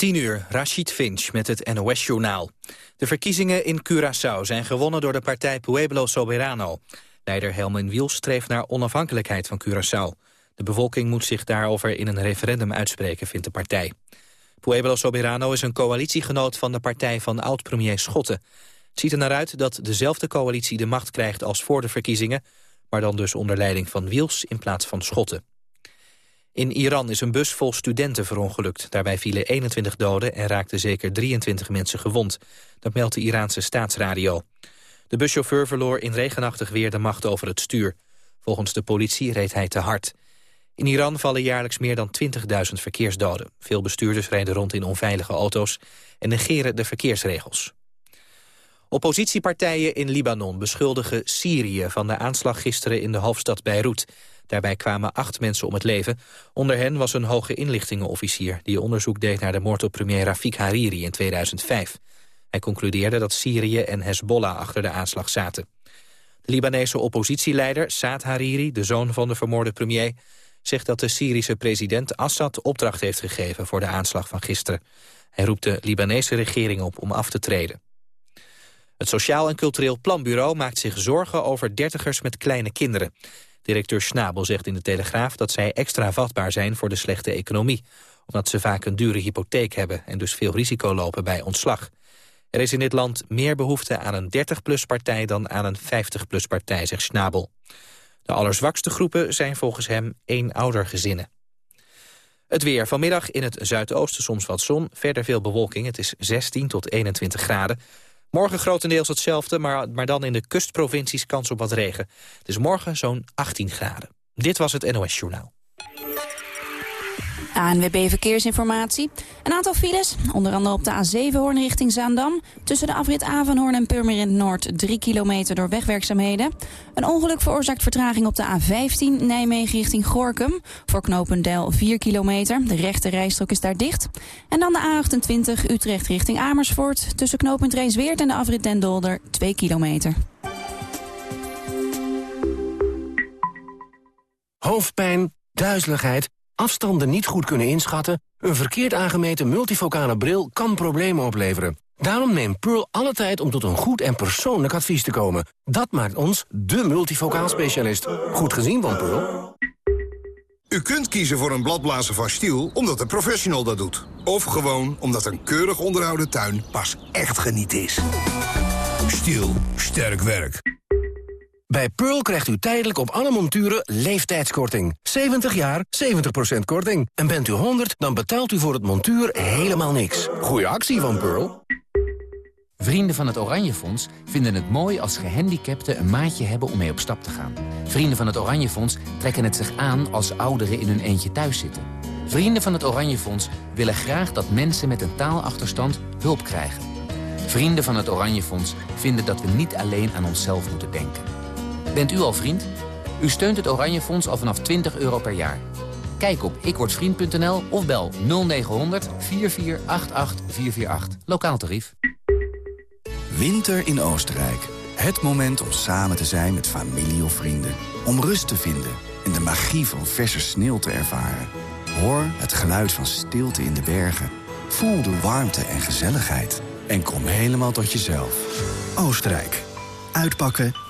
10 uur, Rashid Finch met het NOS-journaal. De verkiezingen in Curaçao zijn gewonnen door de partij Pueblo Soberano. Leider Helmin Wiels streeft naar onafhankelijkheid van Curaçao. De bevolking moet zich daarover in een referendum uitspreken, vindt de partij. Pueblo Soberano is een coalitiegenoot van de partij van oud-premier Schotten. Het ziet er naar uit dat dezelfde coalitie de macht krijgt als voor de verkiezingen... maar dan dus onder leiding van Wiels in plaats van Schotten. In Iran is een bus vol studenten verongelukt. Daarbij vielen 21 doden en raakten zeker 23 mensen gewond. Dat meldt de Iraanse staatsradio. De buschauffeur verloor in regenachtig weer de macht over het stuur. Volgens de politie reed hij te hard. In Iran vallen jaarlijks meer dan 20.000 verkeersdoden. Veel bestuurders rijden rond in onveilige auto's en negeren de verkeersregels. Oppositiepartijen in Libanon beschuldigen Syrië van de aanslag gisteren in de hoofdstad Beirut. Daarbij kwamen acht mensen om het leven. Onder hen was een hoge inlichtingenofficier... die onderzoek deed naar de moord op premier Rafik Hariri in 2005. Hij concludeerde dat Syrië en Hezbollah achter de aanslag zaten. De Libanese oppositieleider Saad Hariri, de zoon van de vermoorde premier... zegt dat de Syrische president Assad opdracht heeft gegeven... voor de aanslag van gisteren. Hij roept de Libanese regering op om af te treden. Het Sociaal en Cultureel Planbureau maakt zich zorgen over dertigers met kleine kinderen. Directeur Schnabel zegt in de Telegraaf dat zij extra vatbaar zijn voor de slechte economie. Omdat ze vaak een dure hypotheek hebben en dus veel risico lopen bij ontslag. Er is in dit land meer behoefte aan een 30-plus partij dan aan een 50-plus partij, zegt Schnabel. De allerzwakste groepen zijn volgens hem eenoudergezinnen. Het weer. Vanmiddag in het zuidoosten soms wat zon. Verder veel bewolking. Het is 16 tot 21 graden. Morgen grotendeels hetzelfde, maar, maar dan in de kustprovincies kans op wat regen. Het is morgen zo'n 18 graden. Dit was het NOS Journaal. ANWB Verkeersinformatie. Een aantal files, onder andere op de A7 Hoorn richting Zaandam. Tussen de afrit Avanhoorn en Purmerend Noord 3 kilometer door wegwerkzaamheden. Een ongeluk veroorzaakt vertraging op de A15 Nijmegen richting Gorkum. Voor Knopendel 4 kilometer. De rechte rijstrook is daar dicht. En dan de A28 Utrecht richting Amersfoort. Tussen knooppunt Reesweert en de afrit Den Dolder 2 kilometer. Hoofdpijn, duizeligheid afstanden niet goed kunnen inschatten... een verkeerd aangemeten multifocale bril kan problemen opleveren. Daarom neemt Pearl alle tijd om tot een goed en persoonlijk advies te komen. Dat maakt ons de multifocaal specialist. Goed gezien van Pearl. U kunt kiezen voor een bladblazer van Stiel omdat een professional dat doet. Of gewoon omdat een keurig onderhouden tuin pas echt geniet is. Stiel, sterk werk. Bij Pearl krijgt u tijdelijk op alle monturen leeftijdskorting. 70 jaar, 70% korting. En bent u 100, dan betaalt u voor het montuur helemaal niks. Goeie actie van Pearl. Vrienden van het Oranje Fonds vinden het mooi als gehandicapten een maatje hebben om mee op stap te gaan. Vrienden van het Oranje Fonds trekken het zich aan als ouderen in hun eentje thuis zitten. Vrienden van het Oranje Fonds willen graag dat mensen met een taalachterstand hulp krijgen. Vrienden van het Oranje Fonds vinden dat we niet alleen aan onszelf moeten denken. Bent u al vriend? U steunt het Oranje Fonds al vanaf 20 euro per jaar. Kijk op ikwordvriend.nl of bel 0900 4488 448. Lokaal tarief. Winter in Oostenrijk. Het moment om samen te zijn met familie of vrienden. Om rust te vinden en de magie van verse sneeuw te ervaren. Hoor het geluid van stilte in de bergen. Voel de warmte en gezelligheid. En kom helemaal tot jezelf. Oostenrijk. Uitpakken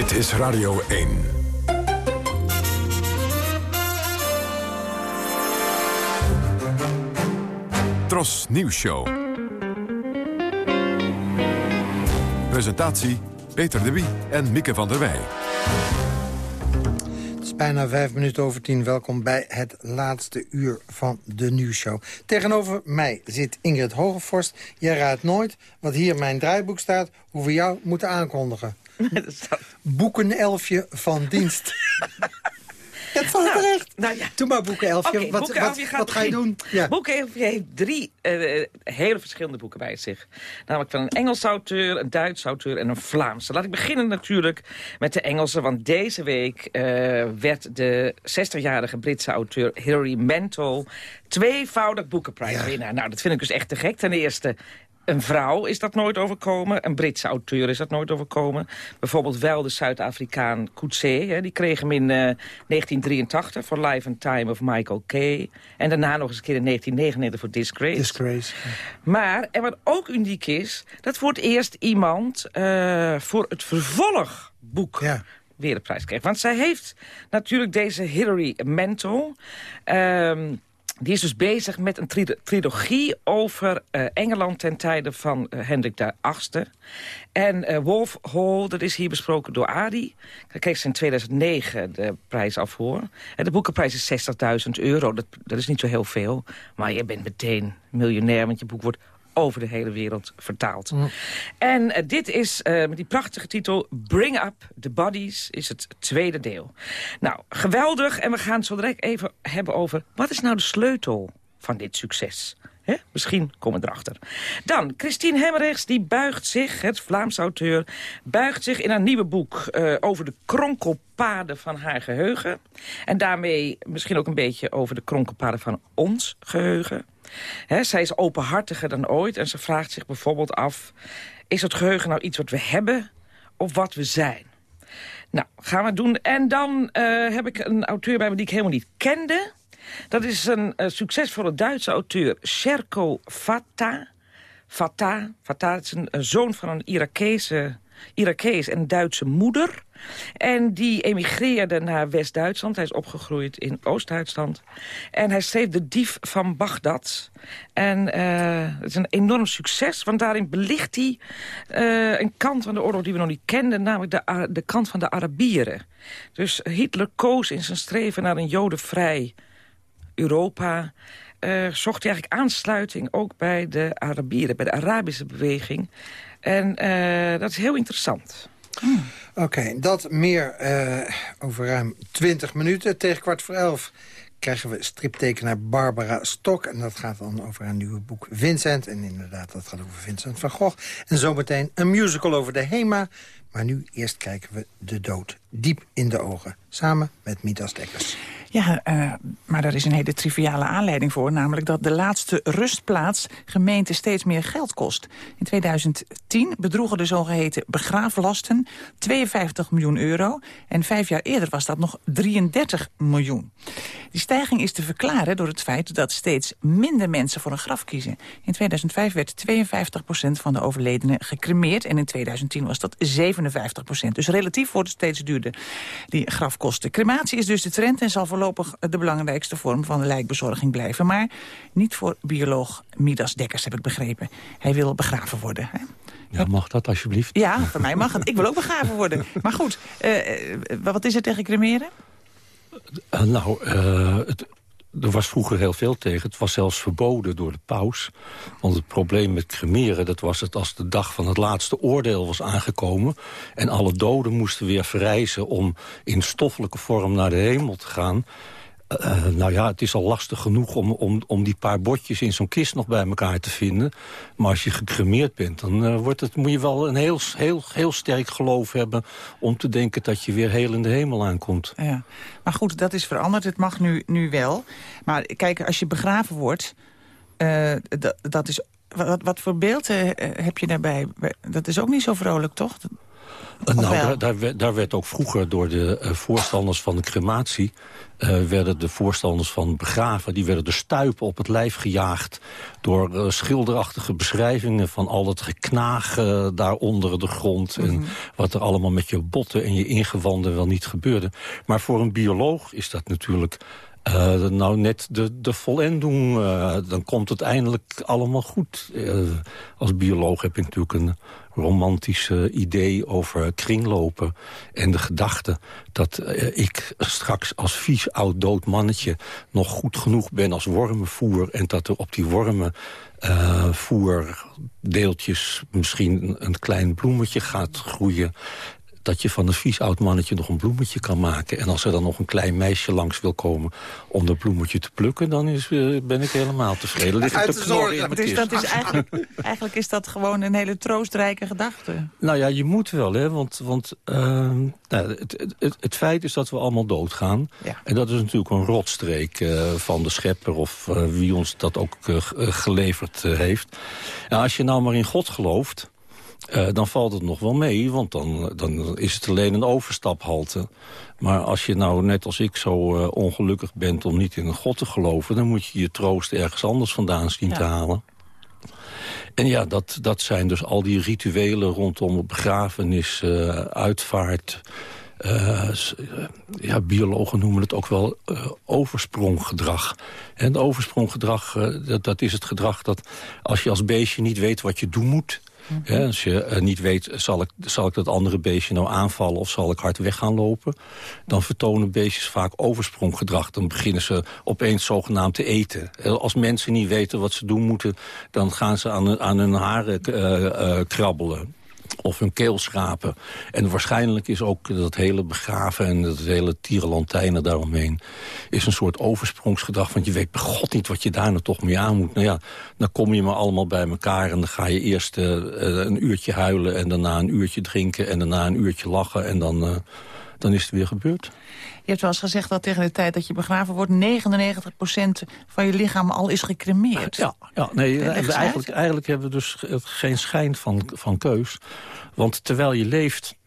Dit is Radio 1. Tros Nieuws Show. Presentatie Peter de Wie en Mieke van der Wij. Het is bijna vijf minuten over tien. Welkom bij het laatste uur van de nieuwsshow. Tegenover mij zit Ingrid Hogevorst. Jij raadt nooit wat hier in mijn draaiboek staat... hoe we jou moeten aankondigen. Boekenelfje van dienst. Het valt Nou, terecht. nou ja. Doe maar Boekenelfje. Oké, wat, Boekenelfje wat, gaat wat ga je doen? Ja. Boekenelfje heeft drie eh, hele verschillende boeken bij zich. Namelijk van een Engelse auteur, een Duitse auteur en een Vlaamse. Laat ik beginnen natuurlijk met de Engelse. Want deze week eh, werd de 60-jarige Britse auteur Hilary Mantel... tweevoudig boekenprijswinnaar. Nou, dat vind ik dus echt te gek. Ten eerste een vrouw is dat nooit overkomen. Een Britse auteur is dat nooit overkomen. Bijvoorbeeld wel de Zuid-Afrikaan Coetzee. Hè, die kreeg hem in eh, 1983 voor Life and Time of Michael Kay. En daarna nog eens een keer in 1999 voor Disgrace. Disgrace. Maar, en wat ook uniek is... dat voor het eerst iemand eh, voor het vervolgboek Ja. weer de prijs kreeg. Want zij heeft natuurlijk deze Hilary Mantel... ehm, die is dus bezig met een tri- trilogie over eh, Engeland ten tijde van eh, Hendrik VIII. En eh, Wolf Hall, dat is hier besproken door Adi. Daar kreeg ze in 2009 de prijs af voor. De boekenprijs is 60.000 euro. Dat, dat is niet zo heel veel. Maar je bent meteen miljonair, want je boek wordt over de hele wereld vertaald. En eh, dit is eh, met die prachtige titel Bring Up the Bodies is het tweede deel. Nou, geweldig. En we gaan het zo direct even hebben over... wat is nou de sleutel van dit succes? Misschien komen we erachter. Dan, Christine Hemmerichs, die buigt zich, het Vlaams auteur... buigt zich in haar nieuwe boek eh, over de kronkelpaden van haar geheugen. En daarmee misschien ook een beetje over de kronkelpaden van ons geheugen. Hè, zij is openhartiger dan ooit en ze vraagt zich bijvoorbeeld af... is het geheugen nou iets wat we hebben of wat we zijn? Nou, gaan we doen. En dan eh, heb ik een auteur bij me die ik helemaal niet kende. Dat is een eh, succesvolle Duitse auteur, Sherko Fata. Fata, Fata is een, een zoon van een Irakese, Irakees en Duitse moeder. En die emigreerde naar West-Duitsland. Hij is opgegroeid in Oost-Duitsland. En hij schreef De Dief van Bagdad. En eh, het is een enorm succes, want daarin belicht hij eh, een kant van de oorlog die we nog niet kenden, namelijk de, de kant van de Arabieren. Dus Hitler koos in zijn streven naar een jodenvrij Europa... eh, zocht hij eigenlijk aansluiting ook bij de Arabieren, bij de Arabische beweging. En dat is heel interessant. Oké, dat meer eh, over ruim 20 minuten. Tegen kwart voor elf krijgen we striptekenaar Barbara Stok. En dat gaat dan over haar nieuwe boek Vincent. En inderdaad, dat gaat over Vincent van Gogh. En zometeen een musical over de HEMA. Maar nu eerst kijken we de dood diep in de ogen. Samen met Midas Dekkers. Ja, eh, maar daar is een hele triviale aanleiding voor. Namelijk dat de laatste rustplaats gemeente steeds meer geld kost. In 2010 bedroegen de zogeheten begraaflasten 52 miljoen euro. En vijf jaar eerder was dat nog 33 miljoen. Die stijging is te verklaren door het feit dat steeds minder mensen voor een graf kiezen. In 2005 werd 52% van de overledenen gecremeerd. En in 2010 was dat 57 Dus relatief wordt het steeds duurder, die grafkosten. Crematie is dus de trend en zal voorlopig de belangrijkste vorm van de lijkbezorging blijven. Maar niet voor bioloog Midas Dekkers, heb ik begrepen. Hij wil begraven worden. Hè? Ja, mag dat alsjeblieft? Ja, voor mij mag het. Ik wil ook begraven worden. Maar goed, eh, eh, wat is er tegen cremeren? Eh, nou, het, er was vroeger heel veel tegen. Het was zelfs verboden door de paus. Want het probleem met cremeren, dat was het als de dag van het laatste oordeel was aangekomen. En alle doden moesten weer verrijzen om in stoffelijke vorm naar de hemel te gaan. Eh, nou ja, het is al lastig genoeg om, om, om die paar botjes in zo'n kist nog bij elkaar te vinden. Maar als je gecremeerd bent, dan eh, wordt het, moet je wel een heel, heel, heel sterk geloof hebben... om te denken dat je weer heel in de hemel aankomt. Ja. Maar goed, dat is veranderd. Het mag nu, nu wel. Maar kijk, als je begraven wordt... eh, dat- is, wat, wat voor beeld eh, heb je daarbij? Dat is ook niet zo vrolijk, toch? Uh, nou, daar, daar, werd, daar werd ook vroeger door de eh, voorstanders van de crematie... eh, werden de voorstanders van begraven... die werden de stuipen op het lijf gejaagd... door eh, schilderachtige beschrijvingen van al het geknaag eh, daar onder de grond... en wat er allemaal met je botten en je ingewanden wel niet gebeurde. Maar voor een bioloog is dat natuurlijk... eh, nou, net de, de volending, eh, dan komt het eindelijk allemaal goed. Eh, als bioloog heb ik natuurlijk een romantisch idee over kringlopen. En de gedachte dat ik straks als vies oud dood mannetje... nog goed genoeg ben als wormenvoer... en dat er op die wormen voerdeeltjes misschien een klein bloemetje gaat groeien dat je van een vies oud mannetje nog een bloemetje kan maken. En als er dan nog een klein meisje langs wil komen om dat bloemetje te plukken... dan is, uh, ben ik helemaal tevreden. Ligt Uit de dus dat is eigenlijk, eigenlijk is dat gewoon een hele troostrijke gedachte. Nou ja, je moet wel, hè. Want, want uh, nou, het, het, het, feit is dat we allemaal doodgaan. Ja. En dat is natuurlijk een rotstreek uh, van de schepper... of uh, wie ons dat ook geleverd heeft. Nou, als je nou maar in God gelooft... Uh, dan valt het nog wel mee, want dan, dan is het alleen een overstaphalte. Maar als je nou net als ik zo uh, ongelukkig bent om niet in een god te geloven... dan moet je je troost ergens anders vandaan zien ja. te halen. En ja, dat, dat zijn dus al die rituelen rondom begrafenis, uh, uitvaart... ja, biologen noemen het ook wel overspronggedrag. En overspronggedrag, dat, dat is het gedrag dat als je als beestje niet weet wat je doen moet ja, als je uh, niet weet, zal ik, zal ik dat andere beestje nou aanvallen... of zal ik hard weg gaan lopen... dan vertonen beestjes vaak overspronggedrag. Dan beginnen ze opeens zogenaamd te eten. Als mensen niet weten wat ze doen moeten... dan gaan ze aan, aan hun haren uh, krabbelen of hun keel schrapen. En waarschijnlijk is ook dat hele begraven en dat hele tierenlantijnen daaromheen... is een soort oversprongsgedrag, want je weet bij god niet wat je daar nou toch mee aan moet. Nou ja, dan kom je maar allemaal bij elkaar en dan ga je eerst uh, een uurtje huilen... en daarna een uurtje drinken en daarna een uurtje lachen en dan... Uh, dan is het weer gebeurd. Je hebt wel eens gezegd dat tegen de tijd dat je begraven wordt... 99% van je lichaam al is gecremeerd. Ja, ja nee, eigenlijk, eigenlijk hebben we dus geen schijn van, van keus. Want terwijl je leeft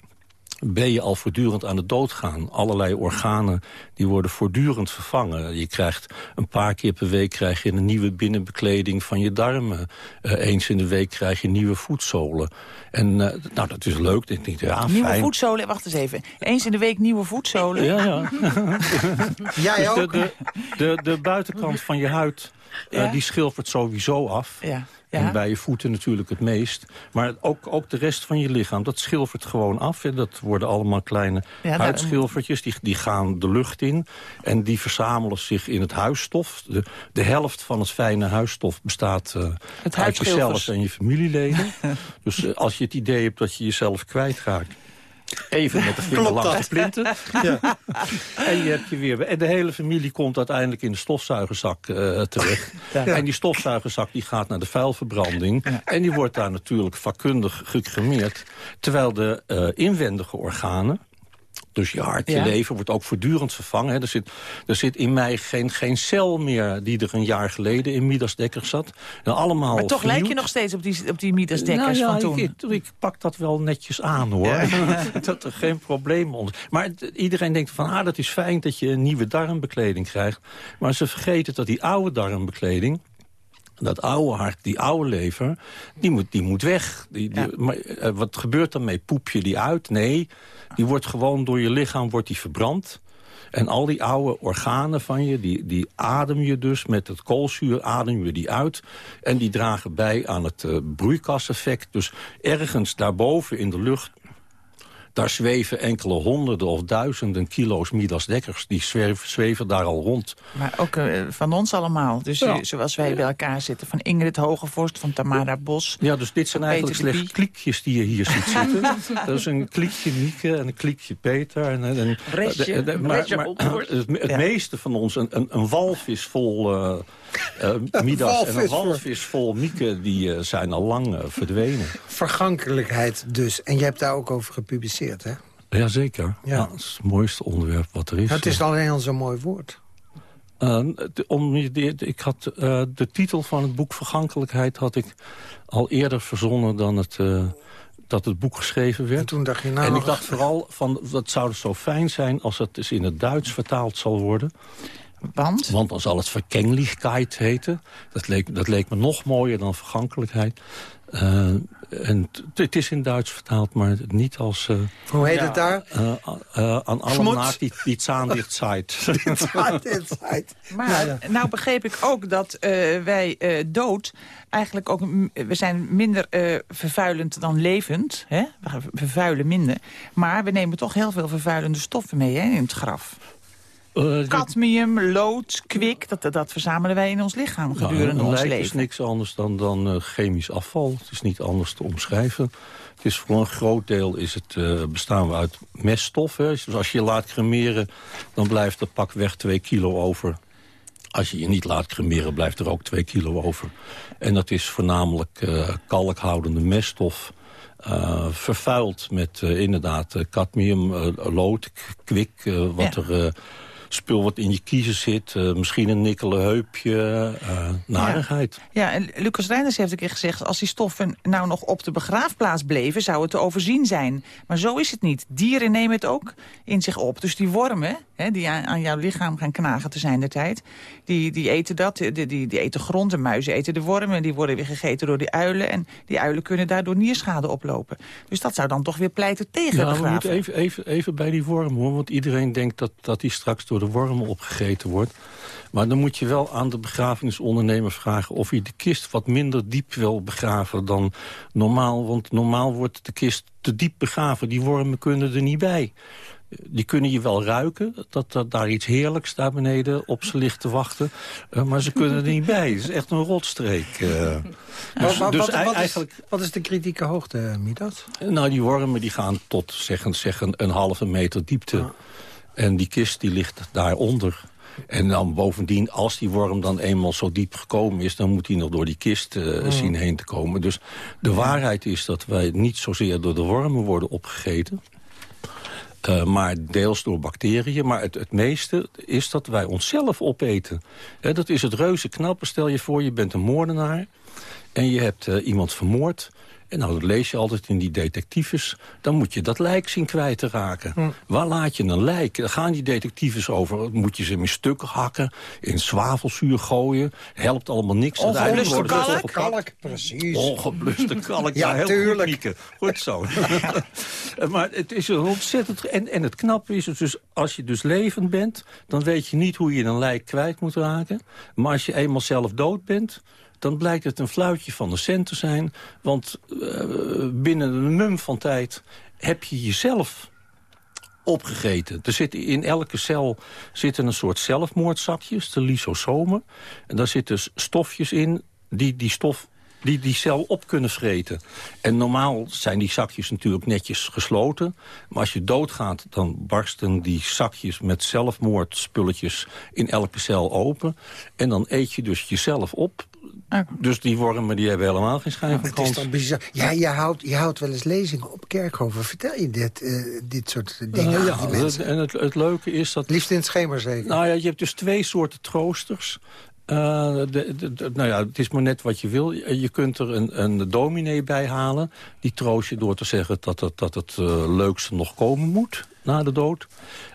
ben je al voortdurend aan het doodgaan. Allerlei organen die worden voortdurend vervangen. Je krijgt een paar keer per week krijg je een nieuwe binnenbekleding van je darmen. Uh, eens in de week krijg je nieuwe voetzolen. En uh, nou, dat is leuk. Ik denk, ja, nieuwe fijn. voetzolen, wacht eens even. Eens in de week nieuwe voetzolen? Ja, ja. Jij dus ook? De, de, de, de, buitenkant van je huid, ja? uh, die schilfert sowieso af. Ja. Ja. En bij je voeten natuurlijk het meest. Maar ook, ook de rest van je lichaam, dat schilfert gewoon af. En dat worden allemaal kleine ja, huidschilfertjes. Die, die gaan de lucht in. En die verzamelen zich in het huisstof. De, de helft van het fijne huisstof bestaat uh, uit jezelf en je familieleden. dus uh, als je het idee hebt dat je jezelf kwijtraakt... Even met de vinger langs de plinten. Ja. en, je hebt je weer, en de hele familie komt uiteindelijk in de stofzuigerzak uh, terecht. Ja. En die stofzuigerzak die gaat naar de vuilverbranding. Ja. En die wordt daar natuurlijk vakkundig gecremeerd. Terwijl de uh, inwendige organen... Dus je hart, je ja. leven wordt ook voortdurend vervangen. Hè. Er, zit, er zit in mij geen, geen cel meer die er een jaar geleden in Midas Dekkers zat. En allemaal maar toch vernieuwd. lijk je nog steeds op die, op die Midas Dekkers nou ja, van toen. Ik, ik, ik, pak dat wel netjes aan, hoor. Ja. dat er geen probleem onder Maar iedereen denkt van, ah, dat is fijn dat je een nieuwe darmbekleding krijgt. Maar ze vergeten dat die oude darmbekleding dat oude hart, die oude lever, die moet, die moet weg. Die, die, ja. maar, uh, wat gebeurt dan mee? Poep je die uit? Nee, die wordt gewoon door je lichaam wordt die verbrand. En al die oude organen van je, die, die adem je dus met het koolzuur, adem je die uit. En die dragen bij aan het uh, broeikaseffect. Dus ergens daarboven in de lucht daar zweven enkele honderden of duizenden kilo's Midas Dekkers. Die zweven, zweven daar al rond. Maar ook uh, van ons allemaal. Dus ja. zoals wij bij elkaar zitten. Van Ingrid Hogevorst, van Tamara Bos. Ja, dus dit zijn eigenlijk slechts kliekjes die je hier ziet zitten. dat is een kliekje Mieke en een kliekje Peter. En, en, Restje, de, de, maar, maar, het, het ja. meeste van ons, een, een, een walvis vol... Uh, uh, Midas en een walvis vol Mieke, die uh, zijn al lang uh, verdwenen. Vergankelijkheid dus. En je hebt daar ook over gepubliceerd, hè? Jazeker. Ja. ja dat is het mooiste onderwerp wat er is. Het is alleen al zo'n mooi woord. Uh, om, ik had, uh, de titel van het boek Vergankelijkheid had ik al eerder verzonnen dan het, uh, dat het boek geschreven werd. En toen dacht je nou... En ik dacht vooral, van, dat zou zo fijn zijn als het dus in het Duits vertaald zal worden. Want? Want dan zal het verkenglichkeit heten. Dat leek, dat leek me nog mooier dan vergankelijkheid. Uh, en het is in Duits vertaald, maar niet als... Uh, Hoe heet ja, het daar? Uh, aan alle die, die zaandichtzeit. maar ja. nou begreep ik ook dat wij dood eigenlijk ook... We zijn minder vervuilend dan levend. Hè? We vervuilen minder. Maar we nemen toch heel veel vervuilende stoffen mee hè, in het graf. Uh, Cadmium, lood, kwik, dat, dat verzamelen wij in ons lichaam gedurende nou, ons leven. leven. is niks anders dan, dan uh, chemisch afval. Het is niet anders te omschrijven. Het is voor een groot deel is het, uh, bestaan we uit meststoffen. Dus als je je laat cremeren, dan blijft er pakweg 2 kilo over. Als je je niet laat cremeren, blijft er ook 2 kilo over. En dat is voornamelijk kalkhoudende meststof... Uh, vervuild met uh, inderdaad uh, cadmium, lood, kwik, wat ja. er spul wat in je kiezen zit. misschien een nikkelen heupje, narigheid. Ja. ja, en Lucas Reinders heeft een keer gezegd... als die stoffen nou nog op de begraafplaats bleven... zou het te overzien zijn. Maar zo is het niet. Dieren nemen het ook in zich op. Dus die wormen, hè, die aan, aan, jouw lichaam gaan knagen te zijn de tijd... die, die eten dat, die, die, die eten grond. De muizen eten de wormen. Die worden weer gegeten door die uilen. En die uilen kunnen daardoor nierschade oplopen. Dus dat zou dan toch weer pleiten tegen ja, begraven. we moeten even, even, even bij die wormen, hoor. Want iedereen denkt dat, dat die straks door de wormen opgegeten wordt. Maar dan moet je wel aan de begrafenisondernemer vragen... of hij de kist wat minder diep wil begraven dan normaal. Want normaal wordt de kist te diep begraven. Die wormen kunnen er niet bij die kunnen je wel ruiken, dat, dat daar iets heerlijks daar beneden op ze ligt te wachten. Uh, maar ze kunnen er niet bij. Het is echt een rotstreek. Uh. Dus, wat, dus wat, wat, eigenlijk, is, wat is de kritieke hoogte, Midas? Nou, die wormen die gaan tot zeggen, zeggen een halve meter diepte. Ja. En die kist die ligt daaronder. En dan bovendien, als die worm dan eenmaal zo diep gekomen is... dan moet hij nog door die kist uh, mm. zien heen te komen. Dus de waarheid is dat wij niet zozeer door de wormen worden opgegeten... Uh, maar deels door bacteriën. Maar het, het meeste is dat wij onszelf opeten. Dat is het reuze knappe. Stel je voor, je bent een moordenaar... en je hebt uh, iemand vermoord... En nou, dat lees je altijd in die detectives. Dan moet je dat lijk zien kwijt te raken. Hm. Waar laat je een lijk? Dan gaan die detectives over. Moet je ze in stukken hakken, in zwavelzuur gooien. Helpt allemaal niks. Ongebluste kalk? kalk, precies. Ongebluste kalk, ja, heel tuurlijk. Goed, goed zo. maar het is een ontzettend... En, en het knappe is dus, als je dus levend bent... dan weet je niet hoe je een lijk kwijt moet raken. Maar als je eenmaal zelf dood bent dan blijkt het een fluitje van de cent te zijn. Want uh, binnen een mum van tijd heb je jezelf opgegeten. Er zit in elke cel zitten een soort zelfmoordzakjes, de lysosomen. En daar zitten stofjes in die die stof die die cel op kunnen vreten. En normaal zijn die zakjes natuurlijk netjes gesloten. Maar als je doodgaat, dan barsten die zakjes met zelfmoordspulletjes in elke cel open. En dan eet je dus jezelf op. Dus die wormen die hebben helemaal geen schijn van Het is toch bizar. Ja, je houdt, je houdt wel eens lezingen op Kerkhoven. Vertel je dit, uh, dit soort dingen uh, ja, aan die mensen? En het, het leuke is dat... Liefst in het schemer zeker? Nou ja, je hebt dus twee soorten troosters. Uh, de, de, de, nou ja, het is maar net wat je wil. Je kunt er een, een dominee bij halen. Die troost je door te zeggen dat het, dat het uh, leukste nog komen moet na de dood.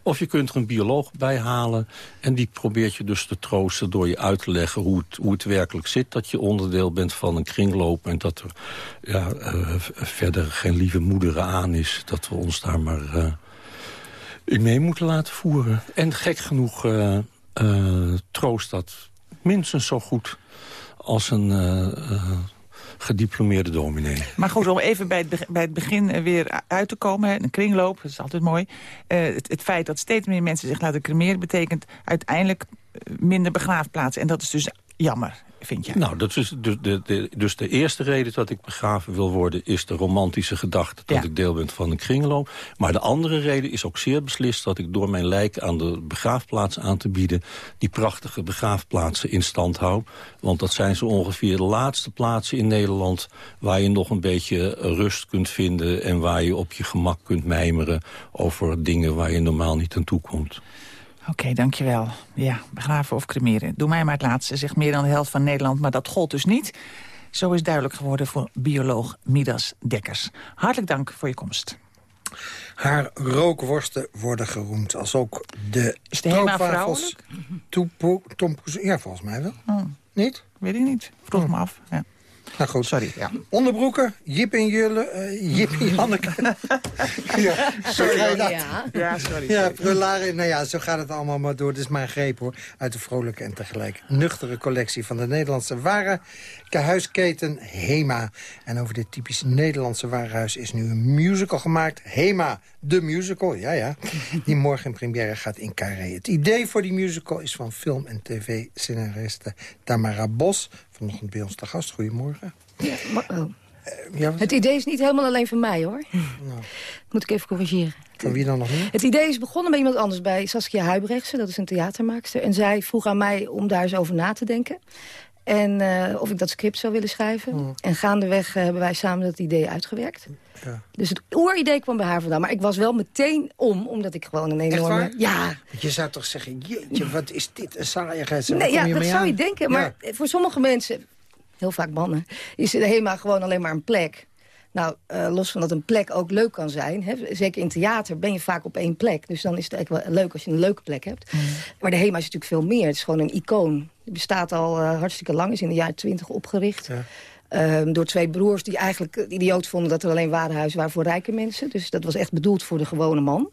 Of je kunt er een bioloog bij halen. En die probeert je dus te troosten door je uit te leggen hoe het, hoe het werkelijk zit. Dat je onderdeel bent van een kringloop. En dat er ja, uh, verder geen lieve moeder aan is. Dat we ons daar maar in mee moeten laten voeren. En gek genoeg troost dat minstens zo goed als een gediplomeerde dominee. Maar goed, om even bij het, bij het begin weer uit te komen, een kringloop, dat is altijd mooi. Uh, het, feit dat steeds meer mensen zich laten cremeren... betekent uiteindelijk minder begraafplaatsen. En dat is dus jammer. Vind je? Nou, dat is dus de, de, dus de eerste reden dat ik begraven wil worden... is de romantische gedachte dat ja. ik deel ben van een kringloop. Maar de andere reden is ook zeer beslist... dat ik door mijn lijk aan de begraafplaats aan te bieden... die prachtige begraafplaatsen in stand hou. Want dat zijn zo ongeveer de laatste plaatsen in Nederland... waar je nog een beetje rust kunt vinden... en waar je op je gemak kunt mijmeren... over dingen waar je normaal niet aan toe komt. Oké, okay, dankjewel. Ja, begraven of cremeren. Doe mij maar het laatste, zegt meer dan de helft van Nederland. Maar dat gold dus niet. Zo is duidelijk geworden voor bioloog Midas Dekkers. Hartelijk dank voor je komst. Haar rookworsten worden geroemd. Als ook de Is de vrouwelijk? Ja, volgens mij wel. Oh. Niet? Weet ik niet. Vroeg oh. me af. Ja. Nou goed. Sorry, ja. Onderbroeken, Jip en Julle, uh, Jip en Janneke. ja, sorry. Ja, ja sorry. Ja, prularen, nou ja, zo gaat het allemaal maar door. Het is maar een greep hoor, uit de vrolijke en tegelijk nuchtere collectie van de Nederlandse ware huisketen Hema. En over dit typisch Nederlandse warenhuis is nu een musical gemaakt. Hema, de musical, ja ja. Die morgen in première gaat in Carré. Het idee voor die musical is van film- en tv-scenariste Tamara Bos. Vanochtend bij ons te gast. Goedemorgen. Ja, maar, oh. ja, het idee is niet helemaal alleen van mij, hoor. Nou. Moet ik even corrigeren. Van wie dan nog meer? Het idee is begonnen bij iemand anders, bij Saskia Huibrechtse. Dat is een theatermaakster. En zij vroeg aan mij om daar eens over na te denken. En uh, of ik dat script zou willen schrijven. Hmm. En gaandeweg uh, hebben wij samen dat idee uitgewerkt. Ja. Dus het oeridee kwam bij haar vandaan. Maar ik was wel meteen om, omdat ik gewoon een enorme... Ja. Je zou toch zeggen, jeetje, wat is dit een saaiigheid. Nee, ja, dat zou je denken. Maar voor sommige mensen, heel vaak mannen... is de HEMA gewoon alleen maar een plek. Nou, uh, los van dat een plek ook leuk kan zijn. Hè, zeker in theater ben je vaak op één plek. Dus dan is het eigenlijk wel leuk als je een leuke plek hebt. Mm. Maar de HEMA is natuurlijk veel meer. Het is gewoon een icoon. Het bestaat al uh, hartstikke lang. is in de jaren twintig opgericht. Ja. Um, door twee broers die eigenlijk idioot vonden dat er alleen warenhuizen waren voor rijke mensen. Dus dat was echt bedoeld voor de gewone man.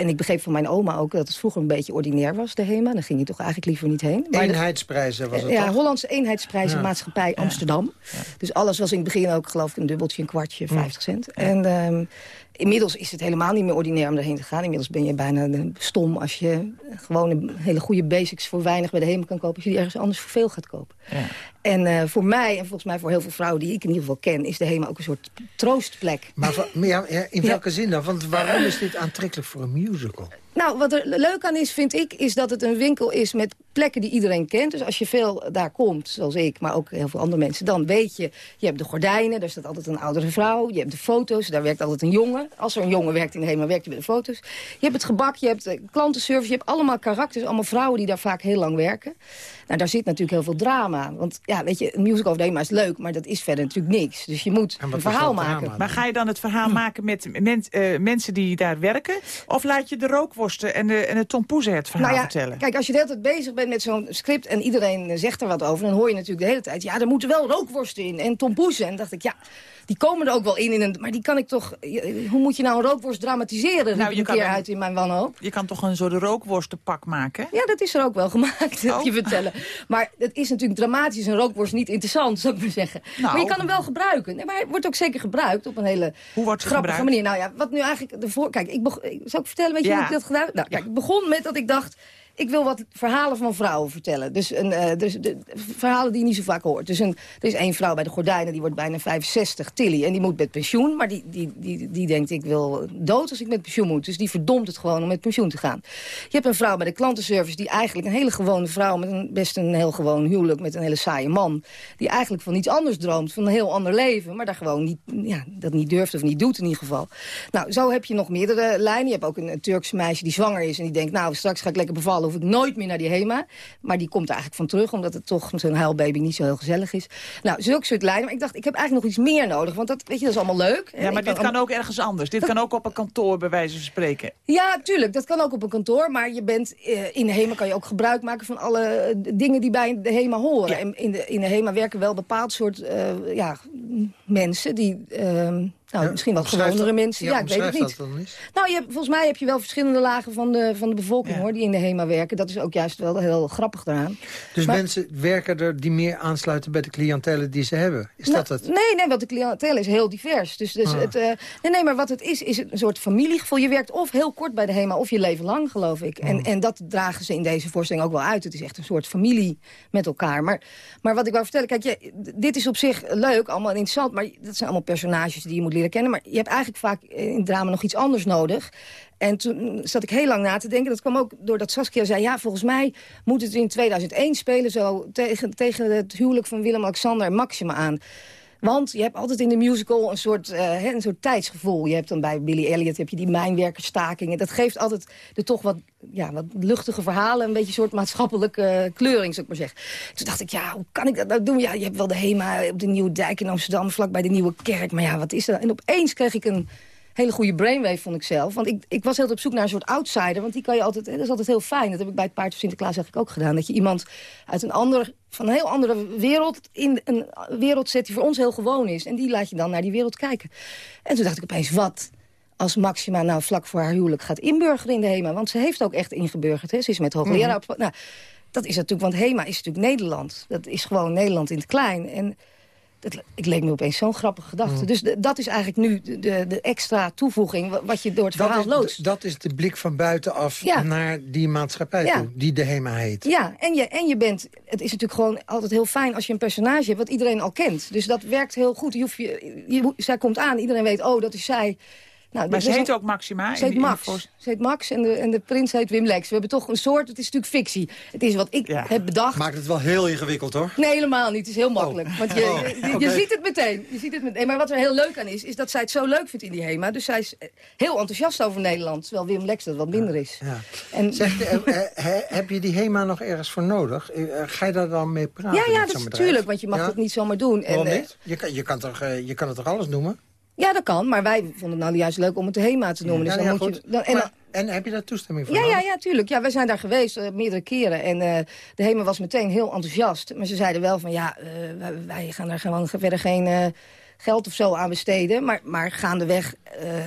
En ik begreep van mijn oma ook dat het vroeger een beetje ordinair was, de HEMA. Dan ging je toch eigenlijk liever niet heen. Maar eenheidsprijzen was het Ja, Hollandse eenheidsprijzen, maatschappij Amsterdam. Dus alles was in het begin ook geloof ik een dubbeltje, een kwartje, 50 cent. En um, Inmiddels is het helemaal niet meer ordinair om erheen te gaan. Inmiddels ben je bijna stom als je gewoon een hele goede basics voor weinig bij de hemel kan kopen. Als je die ergens anders voor veel gaat kopen. Ja. En uh, voor mij, en volgens mij voor heel veel vrouwen die ik in ieder geval ken... is de HEMA ook een soort troostplek. Maar ja, in welke zin dan? Want waarom is dit aantrekkelijk voor een musical? Nou, wat er leuk aan is, vind ik, is dat het een winkel is met plekken die iedereen kent. Dus als je veel daar komt, zoals ik, maar ook heel veel andere mensen... dan weet je, je hebt de gordijnen, daar staat altijd een oudere vrouw. Je hebt de foto's, daar werkt altijd een jongen. Als er een jongen werkt in de HEMA, werkt je bij de foto's. Je hebt het gebak, je hebt klantenservice, je hebt allemaal karakters. Allemaal vrouwen die daar vaak heel lang werken. Nou, daar zit natuurlijk heel veel drama. Want ja, weet je, een musical of is leuk, maar dat is verder natuurlijk niks. Dus je moet een verhaal maken. Maar ga je dan het verhaal hm. maken met uh, mensen die daar werken? Of laat je de rookworsten en de, en de tompoezen het verhaal nou ja, vertellen? Kijk, als je de hele tijd bezig bent met zo'n script en iedereen zegt er wat over... dan hoor je natuurlijk de hele tijd, ja, er moeten wel rookworsten in en tompoezen. En dacht ik, ja, die komen er ook wel in, in een, maar die kan ik toch... Hoe moet je nou een rookworst dramatiseren? Nou, je een keer uit in mijn wanhoop. Je kan toch een soort rookworstenpak maken? Ja, dat is er ook wel gemaakt, oh. je vertellen. Maar het is natuurlijk dramatisch, een rookworst niet interessant, zou ik maar zeggen. Nou. Maar je kan hem wel gebruiken. Nee, maar hij wordt ook zeker gebruikt op een hele Hoe wordt grappige gebruikt? manier. Nou ja, wat nu eigenlijk... De voor... Kijk, ik begon... Zal ik vertellen, weet je hoe ik dat gedaan Nou, kijk, ik begon met dat ik dacht ik wil wat verhalen van vrouwen vertellen. Dus, een, uh, dus de, verhalen die je niet zo vaak hoort. Dus een, er is één vrouw bij de gordijnen, die wordt bijna 65, Tilly. En die moet met pensioen, maar die, die, die, die denkt ik wil dood als ik met pensioen moet. Dus die verdomt het gewoon om met pensioen te gaan. Je hebt een vrouw bij de klantenservice die eigenlijk een hele gewone vrouw... met een, best een heel gewoon huwelijk met een hele saaie man... die eigenlijk van iets anders droomt, van een heel ander leven... maar daar gewoon niet, ja, dat niet durft of niet doet in ieder geval. Nou, zo heb je nog meerdere lijnen. Je hebt ook een, een Turkse meisje die zwanger is en die denkt... nou, straks ga ik lekker bevallen hoef ik nooit meer naar die HEMA. Maar die komt er eigenlijk van terug, omdat het toch zo'n huilbaby niet zo heel gezellig is. Nou, zulke soort lijnen. Maar ik dacht, ik heb eigenlijk nog iets meer nodig. Want dat, weet je, dat is allemaal leuk. Ja, maar dit kan, ook ergens anders. Dit kan ook op een kantoor, bij wijze van spreken. Ja, tuurlijk. Dat kan ook op een kantoor. Maar je bent, uh, in de HEMA kan je ook gebruik maken van alle eh, dingen die bij de HEMA horen. En in de, in de HEMA werken wel bepaald soort uh, ja, mensen die... Uh, nou, ja, misschien wat gewondere mensen. Ja, ik weet het niet. Nou, je hebt, volgens mij heb je wel verschillende lagen van de, van de bevolking hoor, die in de HEMA werken. Dat is ook juist wel heel grappig daaraan. Dus mensen werken er die meer aansluiten bij de cliëntelen die ze hebben? Is nou, dat het? Nee, nee, want de cliëntele is heel divers. Dus, dus ah. het, uh, nee, nee, maar wat het is, is een soort familiegevoel. Je werkt of heel kort bij de HEMA of je leven lang, geloof ik. En, ah. en dat dragen ze in deze voorstelling ook wel uit. Het is echt een soort familie met elkaar. Maar, maar wat ik wou vertellen, kijk, je, dit is op zich leuk, allemaal interessant. Maar dat zijn allemaal personages die je moet leren kennen. Maar je hebt eigenlijk vaak in het drama nog iets anders nodig. En toen zat ik heel lang na te denken. Dat kwam ook doordat Saskia zei... ja, volgens mij moet het in 2001 spelen... zo tegen, tegen het huwelijk van Willem-Alexander en Maxima aan. Want je hebt altijd in de musical een soort, uh, een soort tijdsgevoel. Je hebt dan bij Billy Elliot heb je die mijnwerkerstakingen. Dat geeft altijd de toch wat, ja, wat luchtige verhalen. Een beetje een soort maatschappelijke kleuring, zou ik maar zeggen. Toen dacht ik, ja, hoe kan ik dat nou doen? Ja, je hebt wel de HEMA op de Nieuwe Dijk in Amsterdam... vlakbij de Nieuwe Kerk. Maar ja, wat is dat? En opeens kreeg ik een hele goede brainwave, vond ik zelf. Want ik, ik was heel op zoek naar een soort outsider. Want die kan je altijd, dat is altijd heel fijn. Dat heb ik bij het Paard van Sinterklaas eigenlijk ook gedaan. Dat je iemand uit een ander, van een heel andere wereld... in een wereld zet die voor ons heel gewoon is. En die laat je dan naar die wereld kijken. En toen dacht ik opeens, wat als Maxima nou vlak voor haar huwelijk gaat inburgeren in de HEMA. Want ze heeft ook echt ingeburgerd. Hè? Ze is met hoogleraar... Mm nou, dat is natuurlijk, want HEMA is natuurlijk Nederland. Dat is gewoon Nederland in het klein. En dat, ik leek me opeens zo'n grappige gedachte. Mm. Dus dat is eigenlijk nu de, de, extra toevoeging wat je door het verhaal loodst. Dat is de blik van buitenaf ja. naar die maatschappij toe, die de HEMA heet. Ja, en je, en je bent... Het is natuurlijk gewoon altijd heel fijn als je een personage hebt... wat iedereen al kent. Dus dat werkt heel goed. Je hoeft je, je, zij komt aan, iedereen weet, oh, dat is zij... Nou, maar ze heet ook Maxima? Ze heet Max. Ze heet Max en de, en de prins heet Wim Lex. We hebben toch een soort, het is natuurlijk fictie. Het is wat ik heb bedacht. Maakt het wel heel ingewikkeld hoor? Nee, helemaal niet. Het is heel makkelijk. Oh. Want je, oh, je, ziet het meteen. Je ziet het meteen. Maar wat er heel leuk aan is, is dat zij het zo leuk vindt in die HEMA. Dus zij is heel enthousiast over Nederland. Terwijl Wim Lex dat wat minder is. Ja. En, zeg, eh, eh, heb je die HEMA nog ergens voor nodig? Eh, ga je daar dan mee praten? Ja, ja dat is natuurlijk. Want je mag het niet zomaar doen. Waarom en, niet? Je kan, je, kan toch, je kan het toch alles noemen? Ja, dat kan, maar wij vonden het nou juist leuk om het de HEMA te noemen. dus dan moet je, dan, en, en, heb je daar toestemming voor? Ja, ja, ja, tuurlijk. Ja, wij zijn daar geweest uh, meerdere keren. En uh, de HEMA was meteen heel enthousiast. Maar ze zeiden wel van, ja, uh, wij, wij, gaan daar gewoon verder geen geld of zo aan besteden. Maar, maar gaandeweg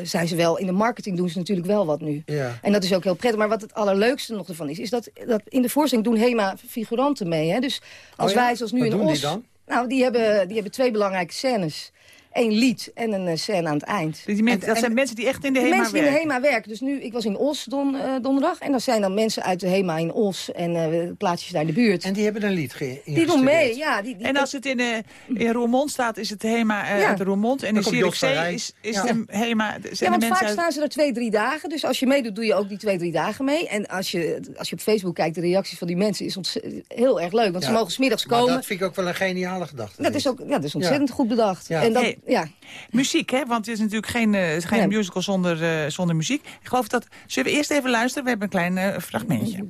zijn ze wel... In de marketing doen ze natuurlijk wel wat nu. Ja. En dat is ook heel prettig. Maar wat het allerleukste nog ervan is... is dat, dat in de voorstelling doen HEMA-figuranten mee. Hè? Dus als oh wij, zoals nu wat in Os... Die dan? Nou, die hebben, die hebben twee belangrijke scènes één lied en een uh, scène aan het eind. Dus die dat zijn mensen die echt in de HEMA werken? Mensen die in de HEMA werken. Dus nu, ik was in Os don, uh, donderdag. En dan zijn dan mensen uit de HEMA in Os en uh, plaatsjes daar in de buurt. En die hebben een lied geïngestudeerd? Die doen mee, ja. Die, die, en als het in, uh, in Roermond staat, is het HEMA uh, ja. uit Roermond. En in Zierikzee is, is ja. de HEMA... Zijn ja, want de vaak staan ze er twee, drie dagen. Dus als je meedoet, doe je ook die twee, drie dagen mee. En als je, als je op Facebook kijkt, de reacties van die mensen is heel erg leuk. Want ze mogen smiddags komen. Maar dat vind ik ook wel een geniale gedachte. Dat is, ook, ja, dat is ontzettend goed bedacht. En dat, ja muziek, hè? Want het is natuurlijk geen, geen nee. musical zonder, uh, zonder muziek. Ik geloof dat... Zullen we eerst even luisteren? We hebben een klein uh, fragmentje.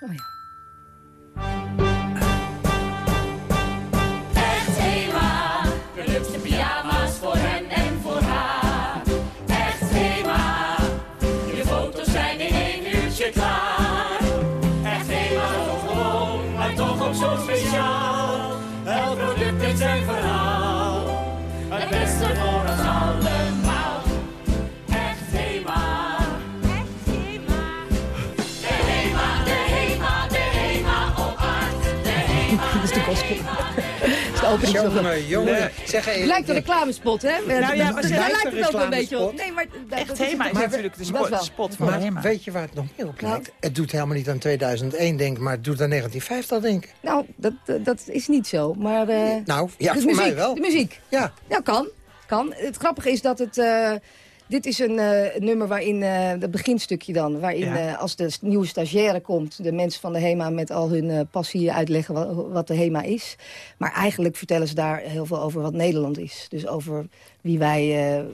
Oh ja. De Jongen, jongen. Zeg, het lijkt een reclamespot, hè? Nou ja, maar dus daar lijkt het ook een beetje op. Nee, maar, Echt Hema is natuurlijk de spot, spot van maar Hema. weet je waar het nog meer op lijkt? Het doet helemaal niet aan 2001 denken, maar het doet aan 1950 denken. Nou, dat, dat is niet zo, maar... Uh, nou, ja, voor muziek, mij wel. De muziek. Ja. Ja, kan. kan. Het grappige is dat het... Dit is een uh, nummer waarin, uh, het beginstukje dan... waarin ja. uh, als de nieuwe stagiaire komt... de mensen van de HEMA met al hun passie uitleggen wat, wat, de HEMA is. Maar eigenlijk vertellen ze daar heel veel over wat Nederland is. Dus over wie wij,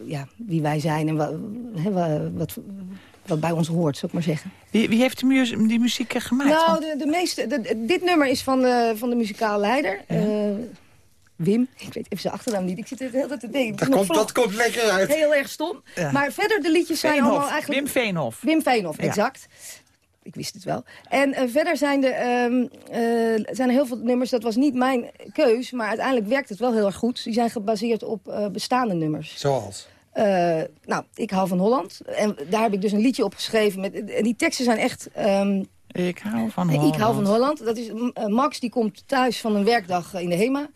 ja, wie wij zijn en wat, wat, wat bij ons hoort, zou ik maar zeggen. Wie, wie heeft die, die muziek gemaakt? Nou, de, de meeste, de, dit nummer is van de, van de muzikale leider... Ja. Wim, ik weet even zijn achternaam niet. Ik zit er de hele tijd te denken. Dat, komt, dat komt lekker uit. Heel erg stom. Ja. Maar verder, de liedjes zijn Veenhof. allemaal eigenlijk... Wim Veenhof. Wim Veenhof, ja. exact. Ik wist het wel. En uh, verder zijn er, um, uh, zijn er heel veel nummers. Dat was niet mijn keus, maar uiteindelijk werkt het wel heel erg goed. Die zijn gebaseerd op uh, bestaande nummers. Zoals? nou, ik hou van Holland. En daar heb ik dus een liedje op geschreven. Met, en die teksten zijn echt... Um, ik hou van Holland. Ik hou van Holland. Dat is, Max die komt thuis van een werkdag in de HEMA.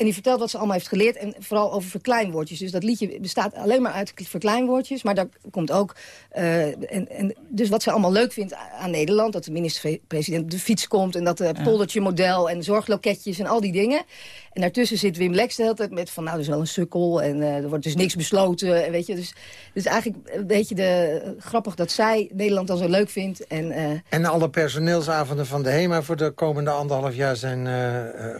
En die vertelt wat ze allemaal heeft geleerd. En vooral over verkleinwoordjes. Dus dat liedje bestaat alleen maar uit verkleinwoordjes. Maar daar komt ook... Uh, en, en dus wat ze allemaal leuk vindt aan Nederland. Dat de minister-president op de fiets komt. En dat de ja. poldertje model en zorgloketjes en al die dingen. En daartussen zit Wim Lex de hele tijd met van... nou, dat is wel een sukkel en uh, er wordt dus niks besloten. En weet je, dus, dus eigenlijk een beetje de, uh, grappig dat zij Nederland dan zo leuk vindt. En, uh, en alle personeelsavonden van de HEMA voor de komende anderhalf jaar zijn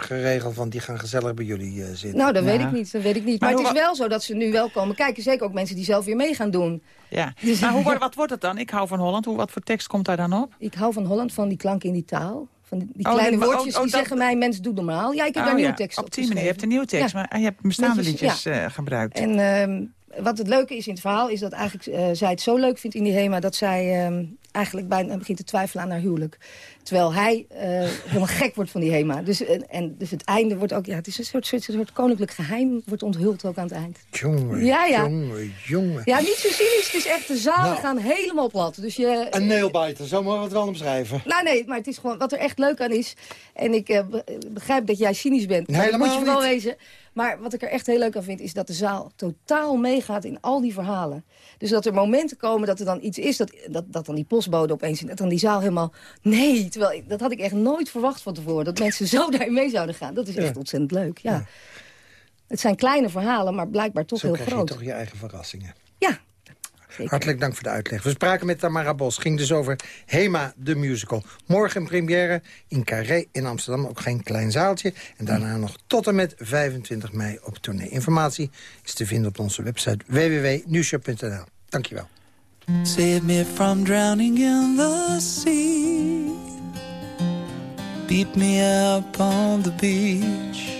geregeld. Want die gaan gezellig bij jullie zitten. Nou, dat ja. weet ik niet. Dat weet ik niet. Maar, maar het is wel zo dat ze nu wel komen kijken. Zeker ook mensen die zelf weer mee gaan doen. Ja. Dus, maar hoe, wat wordt het dan? Ik hou van Holland. Hoe, wat voor tekst komt daar dan op? Ik hou van Holland, van die klank in die taal. Van die, die kleine oh, woordjes oh, oh, die zeggen mij, mens, doe normaal. Ja, ik heb daar nieuwe tekst op die manier. Je hebt een nieuwe tekst, ja. maar je hebt bestaande Netjes, liedjes ja. uh, gebruikt. En, uh, wat het leuke is in het verhaal is dat eigenlijk uh, zij het zo leuk vindt in die HEMA... dat zij uh, eigenlijk bijna begint te twijfelen aan haar huwelijk. Terwijl hij uh, helemaal gek wordt van die HEMA. Dus, en, dus het einde wordt ook... Ja, het is een soort, soort, soort koninklijk geheim wordt onthuld ook aan het eind. Jongen, ja, ja. jongen, jongen. Ja, niet zo cynisch. Het is echt, de zalen nou, gaan helemaal plat. Dus je, een nailbiter, zo mogen we het wel omschrijven. Nou nee, maar het is gewoon wat er echt leuk aan is. En ik begrijp dat jij cynisch bent. Nee, helemaal moet je wel wezen. Maar wat ik er echt heel leuk aan vind, is dat de zaal totaal meegaat in al die verhalen. Dus dat er momenten komen dat er dan iets is, dat, dat, dat dan die postbode opeens... dat dan die zaal helemaal... Nee, terwijl dat had ik echt nooit verwacht van tevoren. Dat mensen zo daarin mee zouden gaan. Dat is echt ontzettend leuk, ja. ja. Het zijn kleine verhalen, maar blijkbaar toch zo heel groot. Zo krijg je toch je eigen verrassingen. Ja, Zeker. Hartelijk dank voor de uitleg. We spraken met Tamara Bos. ging dus over Hema, de musical. Morgen in première in Carré in Amsterdam. Ook geen klein zaaltje. En daarna nog tot en met 25 mei op tournee. Informatie is te vinden op onze website www.newshow.nl. Dankjewel. Save me from drowning in the sea. Beat me up on the beach.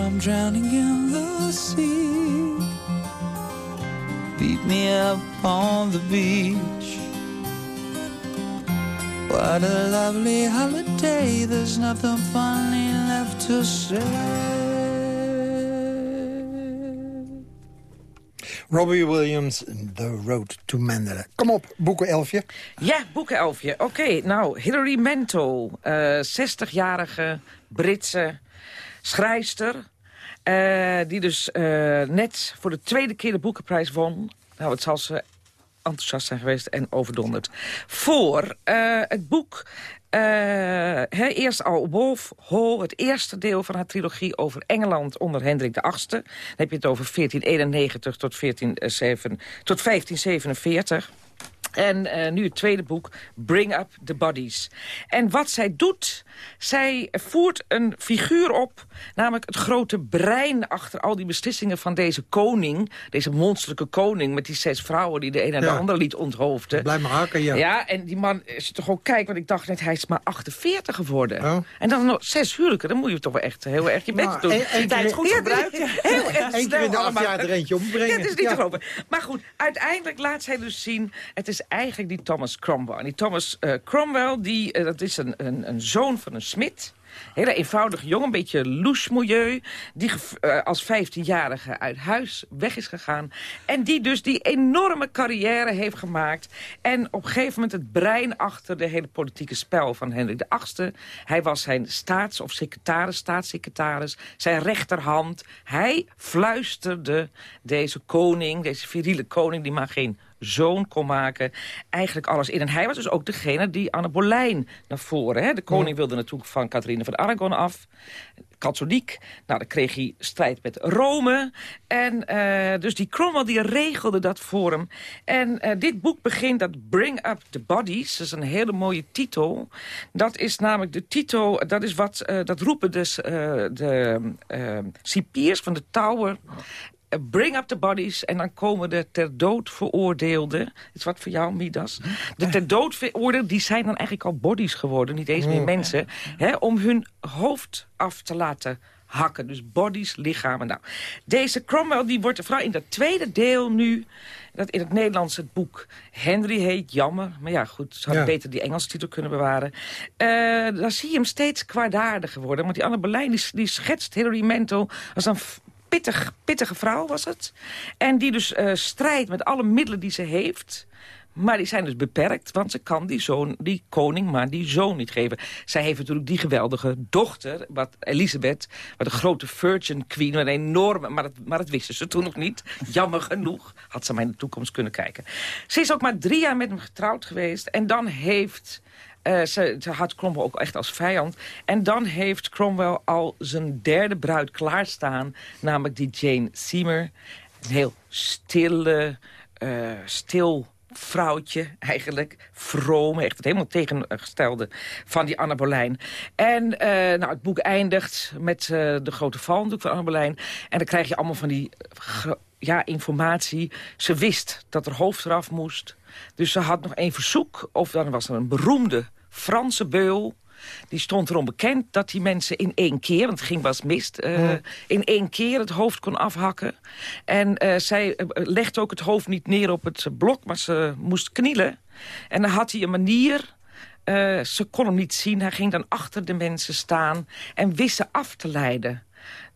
from drowning in the sea. Beat me up on the beach. What a lovely holiday. There's nothing funny left to say. Robbie Williams, The Road to Mandela. Kom op, boekenelfje. Ja, boekenelfje. Oké, nou, Hilary Mantel, eh 60-jarige Britse schrijfster... eh, die dus eh, net voor de tweede keer de boekenprijs won. Nou, het zal ze enthousiast zijn geweest en overdonderd. Voor eh, het boek... hè, eerst al Wolf Hall, het eerste deel van haar trilogie over Engeland onder Hendrik VIII. Dan heb je het over 1491 tot, 14, tot 1547. En uh, nu het tweede boek, Bring Up the Bodies. En wat zij doet, zij voert een figuur op... namelijk het grote brein achter al die beslissingen van deze koning... deze monsterlijke koning met die zes vrouwen... die de een en de ander liet onthoofden. Blijf maar hakken, ja. Ja, en die man, je toch ook kijkt... want ik dacht net, hij is maar 48 geworden. Oh. En dan nog zes huwelijken, dan moet je toch wel echt heel erg je best nou, doen. Eén keer goed gebruikt. Heel erg Eén keer in de acht jaar er eentje ombrengen. Ja, het is niet te geloven. Maar goed, uiteindelijk laat zij dus zien... het is eigenlijk die Thomas Cromwell. En die Thomas uh, Cromwell, die, uh, dat is een, een, een zoon van een smid hele eenvoudige jongen, een beetje louche milieu... die uh, als 15-jarige uit huis weg is gegaan... en die dus die enorme carrière heeft gemaakt... en op een gegeven moment het brein achter de hele politieke spel van Hendrik VIII. Hij was zijn staats- of secretaris, staatssecretaris, zijn rechterhand. Hij fluisterde deze koning, deze viriele koning... die maar geen zoon kon maken. Eigenlijk alles in. En hij was dus ook degene die Anne Boleyn naar voren. Hè? De koning wilde natuurlijk van Catharine van Aragon af katholiek. Nou, dan kreeg hij strijd met Rome. En uh, dus die Cromwell die regelde dat voor hem. En uh, dit boek begint dat Bring Up the Bodies. Dat is een hele mooie titel. Dat is namelijk de titel, dat is wat, uh, dat roepen dus de cipiers van de Tower eh, bring up the bodies en dan komen de ter dood veroordeelden. Dat is wat voor jou, Midas. De ter dood veroordeelden, die zijn dan eigenlijk al bodies geworden. Niet eens meer mm. mensen. Hè, om hun hoofd af te laten hakken. Dus bodies, lichamen. Nou, deze Cromwell die wordt vooral in dat tweede deel nu... dat in het Nederlands het boek Henry heet, jammer. Maar ja, goed, ze hadden beter die Engelse titel kunnen bewaren. Uh, dan zie je hem steeds kwaadaardiger worden. Want die Anne Boleyn die, die schetst Hilary Mantel als een pittig, pittige vrouw was het. En die dus uh, strijdt met alle middelen die ze heeft... Maar die zijn dus beperkt, want ze kan die, zoon, die koning maar die zoon niet geven. Zij heeft natuurlijk die geweldige dochter, wat Elisabeth... wat een grote virgin queen, een enorme... Maar dat, maar dat wisten ze toen nog niet. Jammer genoeg had ze maar in de toekomst kunnen kijken. Ze is ook maar drie jaar met hem getrouwd geweest. En dan heeft uh, ze, had Cromwell ook echt als vijand. En dan heeft Cromwell al zijn derde bruid klaarstaan. Namelijk die Jane Seymour. Een heel stille, uh, stil vrouwtje eigenlijk. Vroom, echt het helemaal tegengestelde van die Anna Boleyn. En uh, nou, het boek eindigt met de grote val van Anna Boleyn. En dan krijg je allemaal van die ja, informatie. Ze wist dat er hoofd eraf moest. Dus ze had nog één verzoek. Of dan was er een beroemde Franse beul. Die stond erom bekend dat die mensen in één keer, want het ging was mist... Uh, in één keer het hoofd kon afhakken. En uh, zij uh, legde ook het hoofd niet neer op het blok, maar ze moest knielen. En dan had hij een manier... ze kon hem niet zien, hij ging dan achter de mensen staan... en wist ze af te leiden.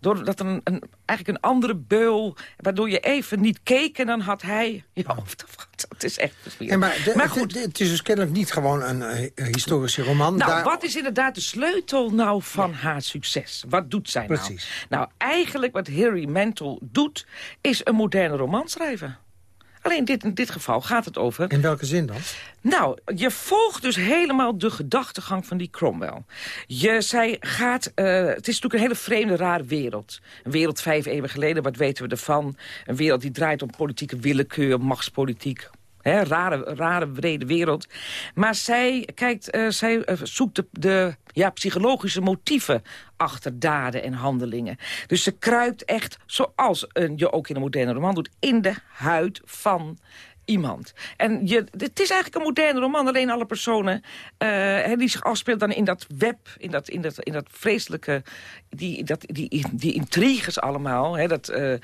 Doordat een, een, eigenlijk een andere beul... waardoor je even niet keek en dan had hij je hoofd Het is echt ja, maar, maar, goed. Het is dus kennelijk niet gewoon een uh, historische roman. Nou, wat is inderdaad de sleutel nou van haar succes? Wat doet zij nou? Precies. nou? Nou, eigenlijk wat Harry Mantle doet... is een moderne roman schrijven. Alleen dit, in dit geval gaat het over... In welke zin dan? Nou, je volgt dus helemaal de gedachtegang van die Cromwell. Je, zij gaat, uh, het is natuurlijk een hele vreemde, rare wereld. Een wereld vijf eeuwen geleden, wat weten we ervan? Een wereld die draait om politieke willekeur, machtspolitiek, Rare, rare, brede wereld. Maar zij, kijkt, uh, zij uh, zoekt de, de ja, psychologische motieven achter daden en handelingen. Dus ze kruipt echt, zoals een, je ook in een moderne roman doet... in de huid van iemand. En je, het is eigenlijk een moderne roman. Alleen alle personen uh, die zich afspeelt dan in dat web, in dat, in dat, in dat vreselijke, die, dat, die, die intriges allemaal. Hè, dat, uh,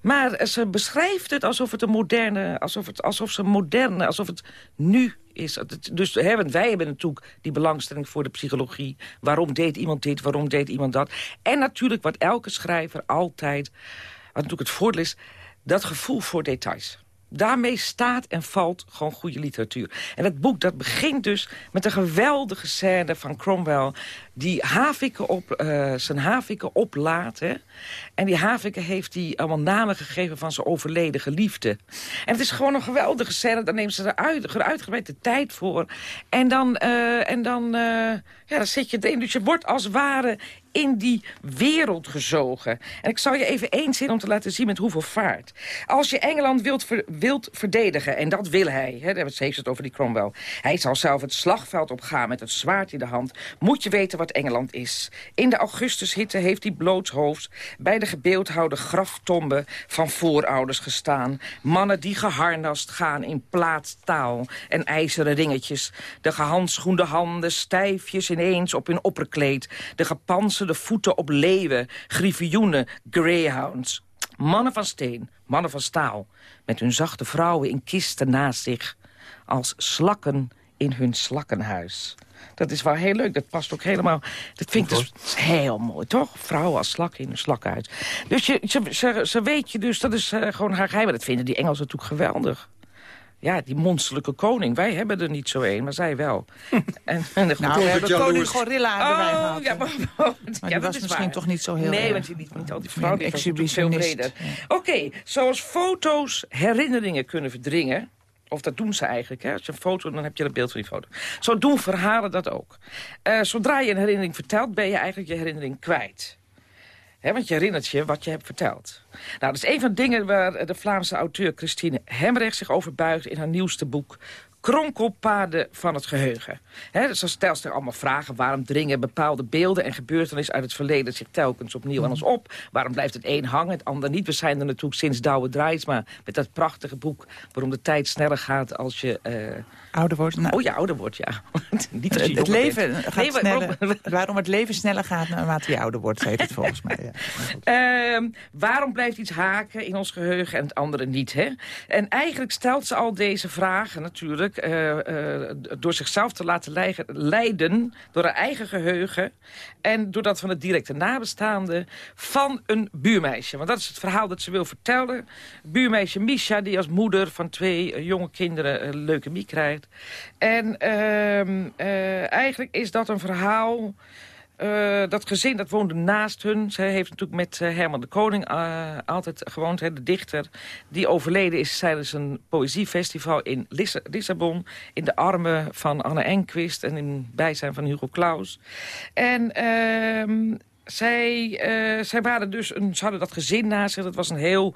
maar ze beschrijft het alsof het een moderne, alsof, het, alsof ze moderne, alsof het nu is. Dus hè, want wij hebben natuurlijk die belangstelling voor de psychologie. Waarom deed iemand dit, waarom deed iemand dat? En natuurlijk wat elke schrijver altijd, wat natuurlijk het voordeel is, dat gevoel voor details daarmee staat en valt gewoon goede literatuur. En het boek dat begint dus met een geweldige scène van Cromwell... die haviken op, uh, zijn haviken oplaat. En die haviken heeft hij allemaal namen gegeven van zijn overleden geliefde. En het is gewoon een geweldige scène. Dan neemt ze er uit, uitgebreid de tijd voor. En dan, uh, en dan, uh, ja, dan zit je erin. Dus je wordt als ware in die wereld gezogen. En ik zal je even één zin om te laten zien met hoeveel vaart. Als je Engeland wilt, wilt verdedigen, en dat wil hij... Hè, heeft het over die Cromwell. Hij zal zelf het slagveld opgaan met het zwaard in de hand. Moet je weten wat Engeland is. In de augustushitte heeft hij blootshoofd... bij de gebeeldhouwde graftomben van voorouders gestaan. Mannen die geharnast gaan in plaatstaal en ijzeren ringetjes. De gehandschoende handen stijfjes ineens op hun opperkleed. De gepantserde voeten op leeuwen, griffioenen, greyhounds. Mannen van steen, mannen van staal. Met hun zachte vrouwen in kisten naast zich. Als slakken in hun slakkenhuis. Dat is wel heel leuk. Dat past ook helemaal... Dat vind ik dus heel mooi, toch? Vrouwen als slakken in een slakkenhuis. Dus je, ze, ze, ze weet je dus, dat is uh, gewoon haar geheim. Dat vinden die Engelsen natuurlijk geweldig. Ja, die monsterlijke koning. Wij hebben er niet zo een, maar zij wel. en, en de nou, we hebben koning Gorilla wij Oh, gehad. ja, maar, Maar ja, die dat was is misschien waar. toch niet zo heel Nee, erg. want die liet niet al die vrouwen. Exhibitionist. Oké, zoals foto's herinneringen kunnen verdringen... Of dat doen ze eigenlijk. Hè? Als je een foto, dan heb je het beeld van die foto. Zo doen verhalen dat ook. Eh, zodra je een herinnering vertelt, ben je eigenlijk je herinnering kwijt. Want je herinnert je wat je hebt verteld. Nou, dat is een van de dingen waar de Vlaamse auteur Christine Hemrecht zich over buigt in haar nieuwste boek kronkelpaden van het geheugen. He, dus dan stelt zich allemaal vragen. Waarom dringen bepaalde beelden en gebeurtenissen uit het verleden zich telkens opnieuw aan ons op? Waarom blijft het een hangen, het ander niet? We zijn er natuurlijk sinds Douwe Drijsma met dat prachtige boek... waarom de tijd sneller gaat als je... eh, Ouder wordt. Nou, Oh ja, ouder wordt, ja. niet als je het, leven bent. gaat Nee, maar- sneller, waarom het leven sneller gaat naarmate je ouder wordt, heet het volgens mij. Ja. Ehm, waarom blijft iets haken in ons geheugen en het andere niet? Hè? En eigenlijk stelt ze al deze vragen natuurlijk... eh, eh, door zichzelf te laten leiden, leiden door haar eigen geheugen... en door dat van het directe nabestaande van een buurmeisje. Want dat is het verhaal dat ze wil vertellen. Buurmeisje Misha, die als moeder van twee eh, jonge kinderen een leukemie krijgt. En ehm, eh, eigenlijk is dat een verhaal... Eh, dat gezin dat woonde naast hun. Zij heeft natuurlijk met eh, Herman de Koning eh, altijd gewoond. Hè, de dichter die overleden is tijdens een poëziefestival in Lissa- Lissabon. In de armen van Anne Enquist en in bijzijn van Hugo Claus. En... zij, eh, zij waren dus een, ze hadden dat gezin naast zich. Dat was een heel,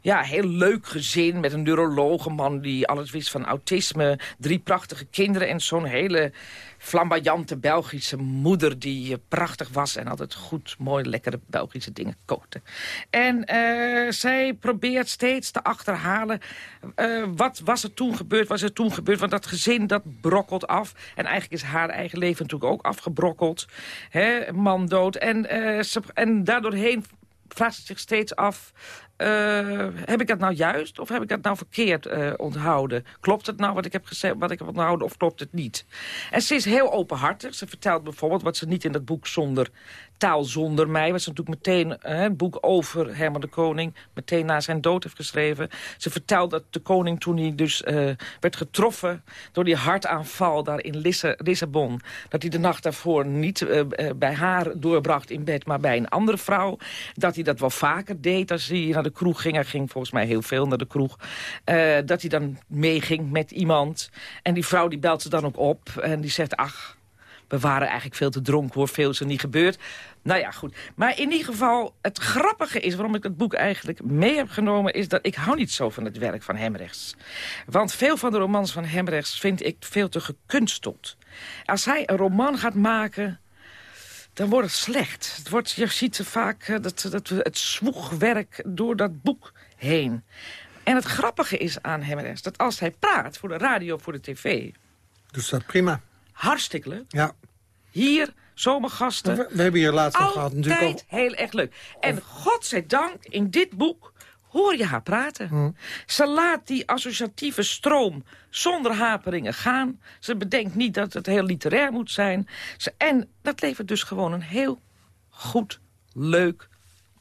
ja, heel leuk gezin met een neuroloog, een man die alles wist van autisme. Drie prachtige kinderen en zo'n hele flamboyante Belgische moeder die eh, prachtig was en altijd goed, mooi, lekkere Belgische dingen kookte. En eh, zij probeert steeds te achterhalen wat was er toen gebeurd, was er toen gebeurd. Want dat gezin dat brokkelt af. En eigenlijk is haar eigen leven natuurlijk ook afgebrokkeld. Hè, man dood. En, en daardoorheen vraagt ze zich steeds af... eh, heb ik dat nou juist of heb ik dat nou verkeerd eh, onthouden? Klopt het nou wat ik heb gezegd, wat ik heb onthouden of klopt het niet? En ze is heel openhartig. Ze vertelt bijvoorbeeld wat ze niet in dat boek zonder taal zonder mij... ze natuurlijk meteen eh, een boek over Herman de Koning... meteen na zijn dood heeft geschreven. Ze vertelt dat de koning toen hij dus werd getroffen... door die hartaanval daar in Lissabon... dat hij de nacht daarvoor niet bij haar doorbracht in bed... maar bij een andere vrouw. Dat hij dat wel vaker deed als hij naar de kroeg ging. Hij ging volgens mij heel veel naar de kroeg. Eh, dat hij dan meeging met iemand. En die vrouw die belt ze dan ook op en die zegt... ach, we waren eigenlijk veel te dronken hoor, veel is er niet gebeurd. Nou ja, goed. Maar in ieder geval, het grappige is... waarom ik het boek eigenlijk mee heb genomen... is dat ik hou niet zo van het werk van Hemrechts. Want veel van de romans van Hemrechts vind ik veel te gekunsteld. Als hij een roman gaat maken dan wordt het slecht. Het wordt, je ziet ze vaak eh, dat, dat, het zwoegwerk door dat boek heen. En het grappige is aan Hemrechts... dat als hij praat voor de radio voor de tv... Dus dat prima. hartstikke leuk. Ja. Hier, zomergasten. We, we hebben hier laatst nog Altijd gehad natuurlijk over... heel erg leuk. En godzijdank, in dit boek hoor je haar praten. Hm. Ze laat die associatieve stroom zonder haperingen gaan. Ze bedenkt niet dat het heel literair moet zijn. Ze, en dat levert dus gewoon een heel goed, leuk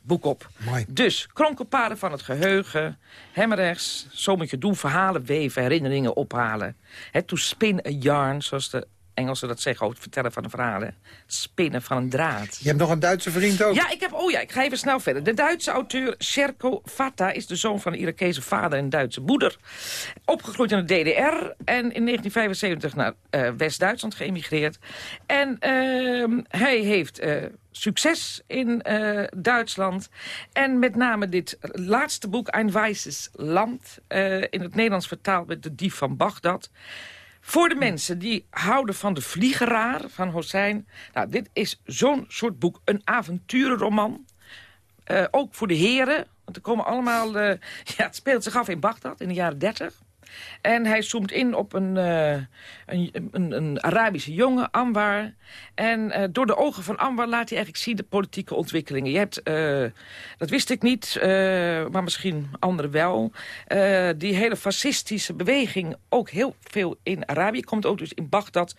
boek op. Mooi. Dus, kronkelpaden van het geheugen, hemrechts, zo moet je doen, verhalen weven, herinneringen ophalen. Het to spin a yarn, zoals de Engelsen dat zeggen, over het vertellen van een verhaal. hè. Spinnen van een draad. Je hebt nog een Duitse vriend ook. Ja, ik heb, oh ja, ik ga even snel verder. De Duitse auteur Sherko Fata is de zoon van een Irakese vader en Duitse moeder. Opgegroeid in de DDR en in 1975 naar eh, West-Duitsland geëmigreerd. En ehm, hij heeft eh, succes in eh, Duitsland. En met name dit laatste boek, Ein Weißes Land... in het Nederlands vertaald met De Dief van Bagdad... Voor de mensen die houden van de vliegeraar van Hossein... Nou, dit is zo'n soort boek, een avonturenroman. Eh, ook voor de heren, want er komen allemaal... eh, ja, het speelt zich af in Bagdad in de jaren 30. En hij zoomt in op een, eh, een, een, Arabische jongen, Anwar. En eh, door de ogen van Anwar laat hij eigenlijk zien de politieke ontwikkelingen. Je hebt, eh, dat wist ik niet, eh, maar misschien anderen wel... die hele fascistische beweging ook heel veel in Arabië komt. Ook dus in Bagdad.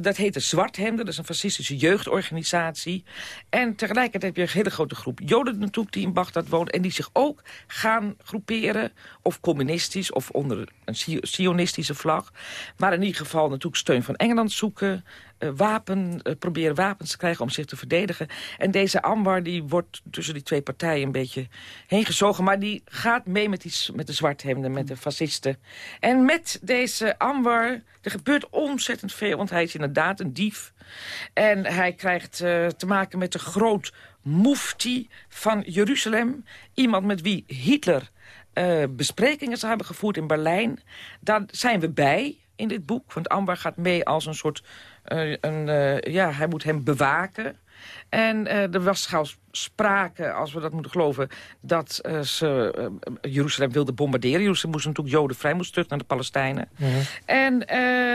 Dat heet de Zwarthemden, dat is een fascistische jeugdorganisatie. En tegelijkertijd heb je een hele grote groep Joden natuurlijk die in Bagdad wonen... en die zich ook gaan groeperen, of communistisch... of onder een Sio- sionistische vlag. Maar in ieder geval natuurlijk steun van Engeland zoeken... eh, wapen, eh, proberen wapens te krijgen om zich te verdedigen. En deze Anwar die wordt tussen die twee partijen een beetje heen gezogen. Maar die gaat mee met, die, met de zwarthemden, met de fascisten. En met deze Anwar, er gebeurt ontzettend veel. Want hij is inderdaad een dief. En hij krijgt eh, te maken met de groot mufti van Jeruzalem. Iemand met wie Hitler besprekingen zou hebben gevoerd in Berlijn. Daar zijn we bij in dit boek. Want Ambar gaat mee als een soort... eh, een, eh, ja, hij moet hem bewaken. En eh, er was trouwens sprake, als we dat moeten geloven... dat ze Jeruzalem wilden bombarderen. Jeruzalem moest natuurlijk Joden vrij, moest terug naar de Palestijnen. En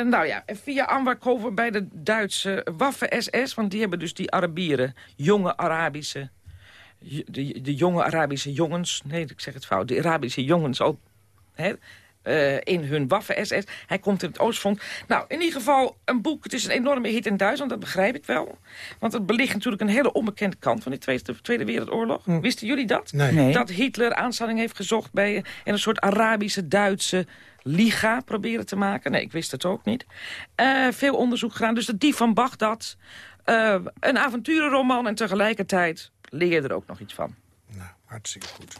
nou ja, via Anwar komen we bij de Duitse Waffen-SS... want die hebben dus die Arabieren, jonge Arabische... De, de jonge Arabische jongens, nee, ik zeg het fout... de Arabische jongens ook hè, eh, in hun Waffen-SS. Hij komt in het Oostfront. Nou, in ieder geval een boek. Het is een enorme hit in Duitsland, dat begrijp ik wel. Want het belicht natuurlijk een hele onbekende kant van de Tweede, Tweede Wereldoorlog. Wisten jullie dat? Nee. Nee. Dat Hitler aanstelling heeft gezocht bij in een soort Arabische-Duitse liga proberen te maken. Nee, ik wist het ook niet. Eh, veel onderzoek gedaan. Dus de Dief van Bagdad. eh, een avonturenroman en tegelijkertijd leer je er ook nog iets van. Hartstikke goed.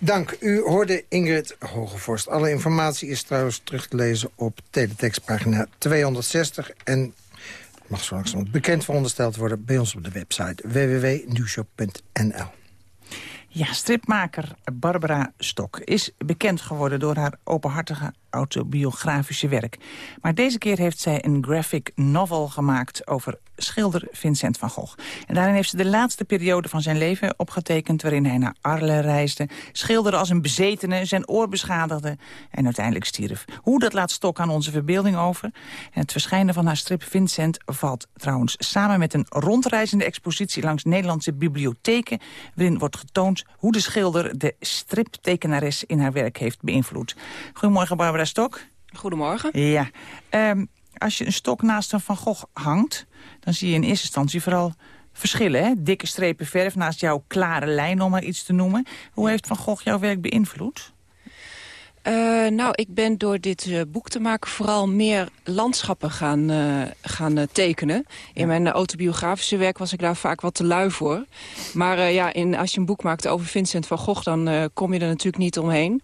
Dank. U hoorde Ingrid Hogevorst. Alle informatie is trouwens terug te lezen op teletextpagina 260. En mag zo langzamerhand bekend verondersteld worden... bij ons op de website www.nieuwshop.nl. Ja, stripmaker Barbara Stok is bekend geworden door haar openhartige autobiografische werk. Maar deze keer heeft zij een graphic novel gemaakt over schilder Vincent van Gogh. En daarin heeft ze de laatste periode van zijn leven opgetekend... waarin hij naar Arles reisde, schilderde als een bezetene... zijn oor beschadigde en uiteindelijk stierf. Hoe dat laat Stok aan onze verbeelding over. En het verschijnen van haar strip Vincent valt trouwens samen met een rondreizende expositie... langs Nederlandse bibliotheken... waarin wordt getoond hoe de schilder de striptekenares in haar werk heeft beïnvloed. Goedemorgen Barbara Stok. Goedemorgen. Ja. Ehm, als je een stok naast een Van Gogh hangt... dan zie je in eerste instantie vooral verschillen. Hè? Dikke strepen verf naast jouw klare lijn, om maar iets te noemen. Hoe heeft Van Gogh jouw werk beïnvloed? Eh, nou, ik ben door dit eh, boek te maken vooral meer landschappen gaan, eh, gaan tekenen. In mijn autobiografische werk was ik daar vaak wat te lui voor. Maar ja, in, als je een boek maakt over Vincent van Gogh... dan kom je er natuurlijk niet omheen.